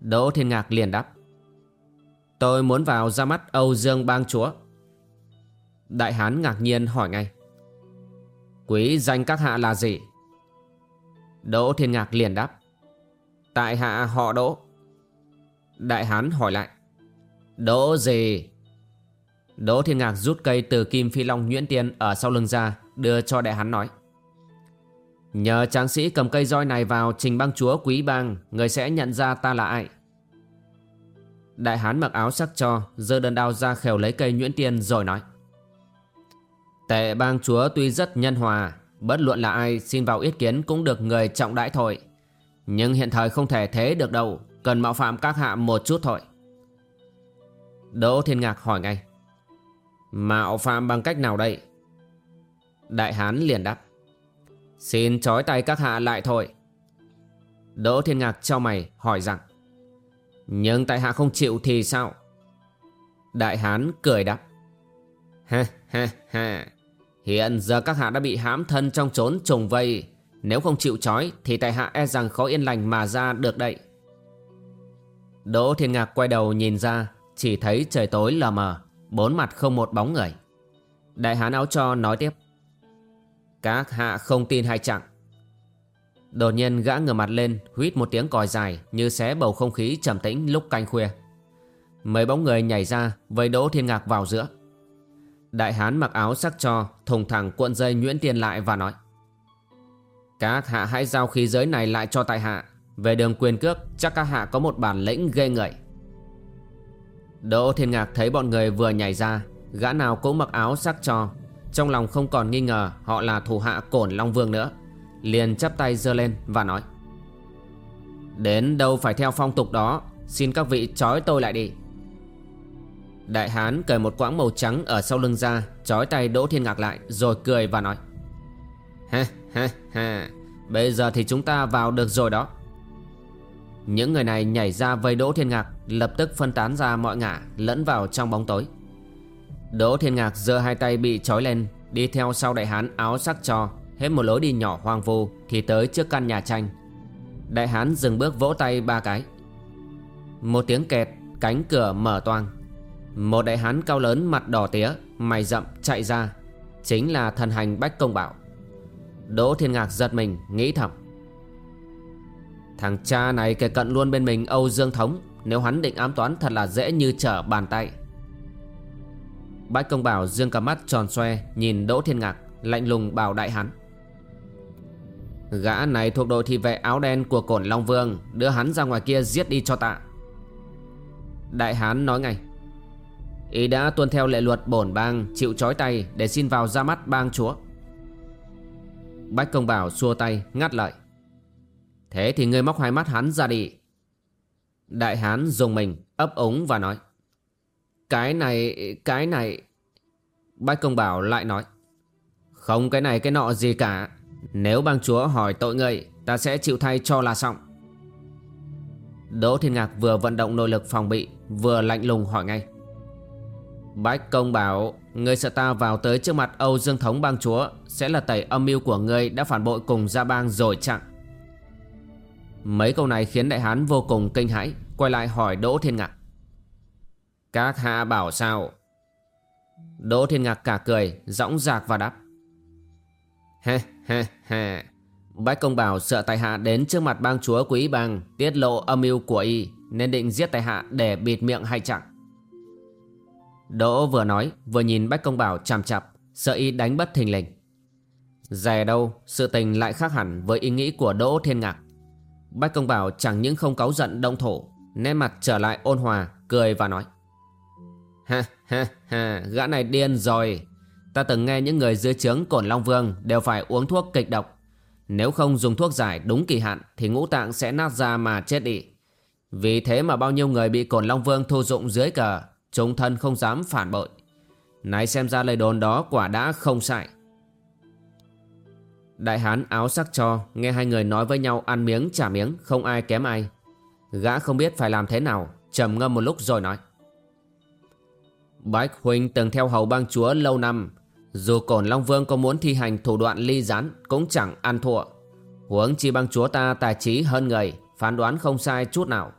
Đỗ Thiên Ngạc liền đáp Tôi muốn vào ra mắt Âu Dương Bang Chúa Đại hán ngạc nhiên hỏi ngay Quý danh các hạ là gì? Đỗ Thiên Ngạc liền đáp. Tại hạ họ Đỗ. Đại Hán hỏi lại. Đỗ gì? Đỗ Thiên Ngạc rút cây từ kim phi long nhuyễn tiên ở sau lưng ra, đưa cho đại hán nói. Nhờ tráng sĩ cầm cây roi này vào trình bang chúa quý bang, người sẽ nhận ra ta là ai. Đại hán mặc áo sắc cho, giơ đơn đao ra khều lấy cây nhuyễn tiên rồi nói. Tệ bang chúa tuy rất nhân hòa Bất luận là ai xin vào ý kiến cũng được người trọng đãi thôi Nhưng hiện thời không thể thế được đâu Cần mạo phạm các hạ một chút thôi Đỗ Thiên Ngạc hỏi ngay Mạo phạm bằng cách nào đây? Đại Hán liền đáp. Xin trói tay các hạ lại thôi. Đỗ Thiên Ngạc cho mày hỏi rằng, Nhưng tại hạ không chịu thì sao? Đại Hán cười đáp. Ha ha ha Hiện giờ các hạ đã bị hãm thân trong trốn trùng vây. Nếu không chịu trói Thì tại hạ e rằng khó yên lành mà ra được đậy Đỗ Thiên Ngạc quay đầu nhìn ra, Chỉ thấy trời tối lờ mờ. Bốn mặt không một bóng người. Đại hán áo cho nói tiếp. Các hạ không tin hay chẳng Đột nhiên gã ngửa mặt lên, Huýt một tiếng còi dài Như xé bầu không khí trầm tĩnh lúc canh khuya. Mấy bóng người nhảy ra, Vây Đỗ Thiên Ngạc vào giữa. Đại hán mặc áo sắc cho, Thùng thẳng cuộn dây nhuyễn tiền lại và nói. Các hạ hãy giao khí giới này lại cho tại hạ. Về đường quyền cước, Chắc các hạ có một bản lĩnh ghê ngợi. Đỗ Thiên Ngạc thấy bọn người vừa nhảy ra, Gã nào cũng mặc áo sắc cho. Trong lòng không còn nghi ngờ, Họ là thủ hạ cổn Long Vương nữa. Liền chắp tay giơ lên và nói, Đến đâu phải theo phong tục đó, Xin các vị trói tôi lại đi. Đại hán cởi một quãng màu trắng ở sau lưng ra, Trói tay Đỗ Thiên Ngạc lại, Rồi cười và nói Ha ha ha Bây giờ thì chúng ta vào được rồi đó. Những người này nhảy ra vây Đỗ Thiên Ngạc Lập tức phân tán ra mọi ngả Lẫn vào trong bóng tối. Đỗ Thiên Ngạc giơ hai tay bị trói lên, Đi theo sau đại hán áo sắc cho, Hết một lối đi nhỏ hoang vu Thì tới trước căn nhà tranh. Đại hán dừng bước vỗ tay ba cái. Một tiếng kẹt, Cánh cửa mở toang. Một đại hán cao lớn mặt đỏ tía, Mày rậm chạy ra, Chính là thần hành Bách Công Bảo. Đỗ Thiên Ngạc giật mình, nghĩ thầm. Thằng cha này kề cận luôn bên mình Âu Dương Thống nếu hắn định ám toán thật là dễ như trở bàn tay. Bách Công Bảo dương cả mắt tròn xoe, Nhìn Đỗ Thiên Ngạc, Lạnh lùng bảo đại hắn. Gã này thuộc đội thị vệ áo đen của cổn Long Vương, Đưa hắn ra ngoài kia giết đi cho tạ. Đại hán nói ngay. Ý đã tuân theo lệ luật bổn bang, Chịu trói tay để xin vào ra mắt bang chúa. Bách công bảo xua tay, ngắt lại Thế thì ngươi móc hai mắt hắn ra đi. Đại hán dùng mình ấp ống và nói Cái này, cái này Bách công bảo lại nói Không cái này cái nọ gì cả Nếu bang chúa hỏi tội ngươi Ta sẽ chịu thay cho là xong Đỗ Thiên Ngạc vừa vận động nội lực phòng bị Vừa lạnh lùng hỏi ngay Bách công bảo Ngươi sợ ta vào tới trước mặt Âu Dương Thống bang chúa Sẽ là tẩy âm mưu của ngươi Đã phản bội cùng gia bang rồi chẳng? Mấy câu này khiến đại hán vô cùng kinh hãi, Quay lại hỏi Đỗ Thiên Ngạc. Các hạ bảo sao? Đỗ Thiên Ngạc cả cười Dõng dạc và đáp. Ha ha ha Bách công bảo sợ tài hạ đến trước mặt bang chúa quý bang, Tiết lộ âm mưu của y, Nên định giết tài hạ để bịt miệng hay chẳng Đỗ vừa nói, vừa nhìn Bách Công Bảo chằm chặp, Sợ y đánh bất thình lình. Dè đâu, sự tình lại khác hẳn với ý nghĩ của Đỗ Thiên Ngạc. Bách Công Bảo chẳng những không cáu giận động thổ, Nét mặt trở lại ôn hòa, Cười và nói. Ha ha ha, Gã này điên rồi. Ta từng nghe những người dưới trướng Cổn Long Vương Đều phải uống thuốc kịch độc. Nếu không dùng thuốc giải đúng kỳ hạn Thì ngũ tạng sẽ nát ra mà chết đi. Vì thế mà bao nhiêu người bị Cổn Long Vương thu dụng dưới cờ, chúng thân không dám phản bội. Này xem ra lời đồn đó quả đã không sai. Đại hán áo sắc cho, Nghe hai người nói với nhau ăn miếng, trả miếng, Không ai kém ai. Gã không biết phải làm thế nào, trầm ngâm một lúc rồi nói. Bách Huynh từng theo hầu bang chúa lâu năm. Dù cổn Long Vương có muốn thi hành thủ đoạn ly gián, Cũng chẳng ăn thua. Huống chi bang chúa ta tài trí hơn người, Phán đoán không sai chút nào.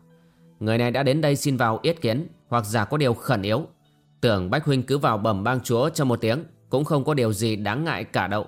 Người này đã đến đây xin vào yết kiến, hoặc giả có điều khẩn yếu. Tưởng Bách Huynh cứ vào bẩm bang chúa cho một tiếng, Cũng không có điều gì đáng ngại cả đâu.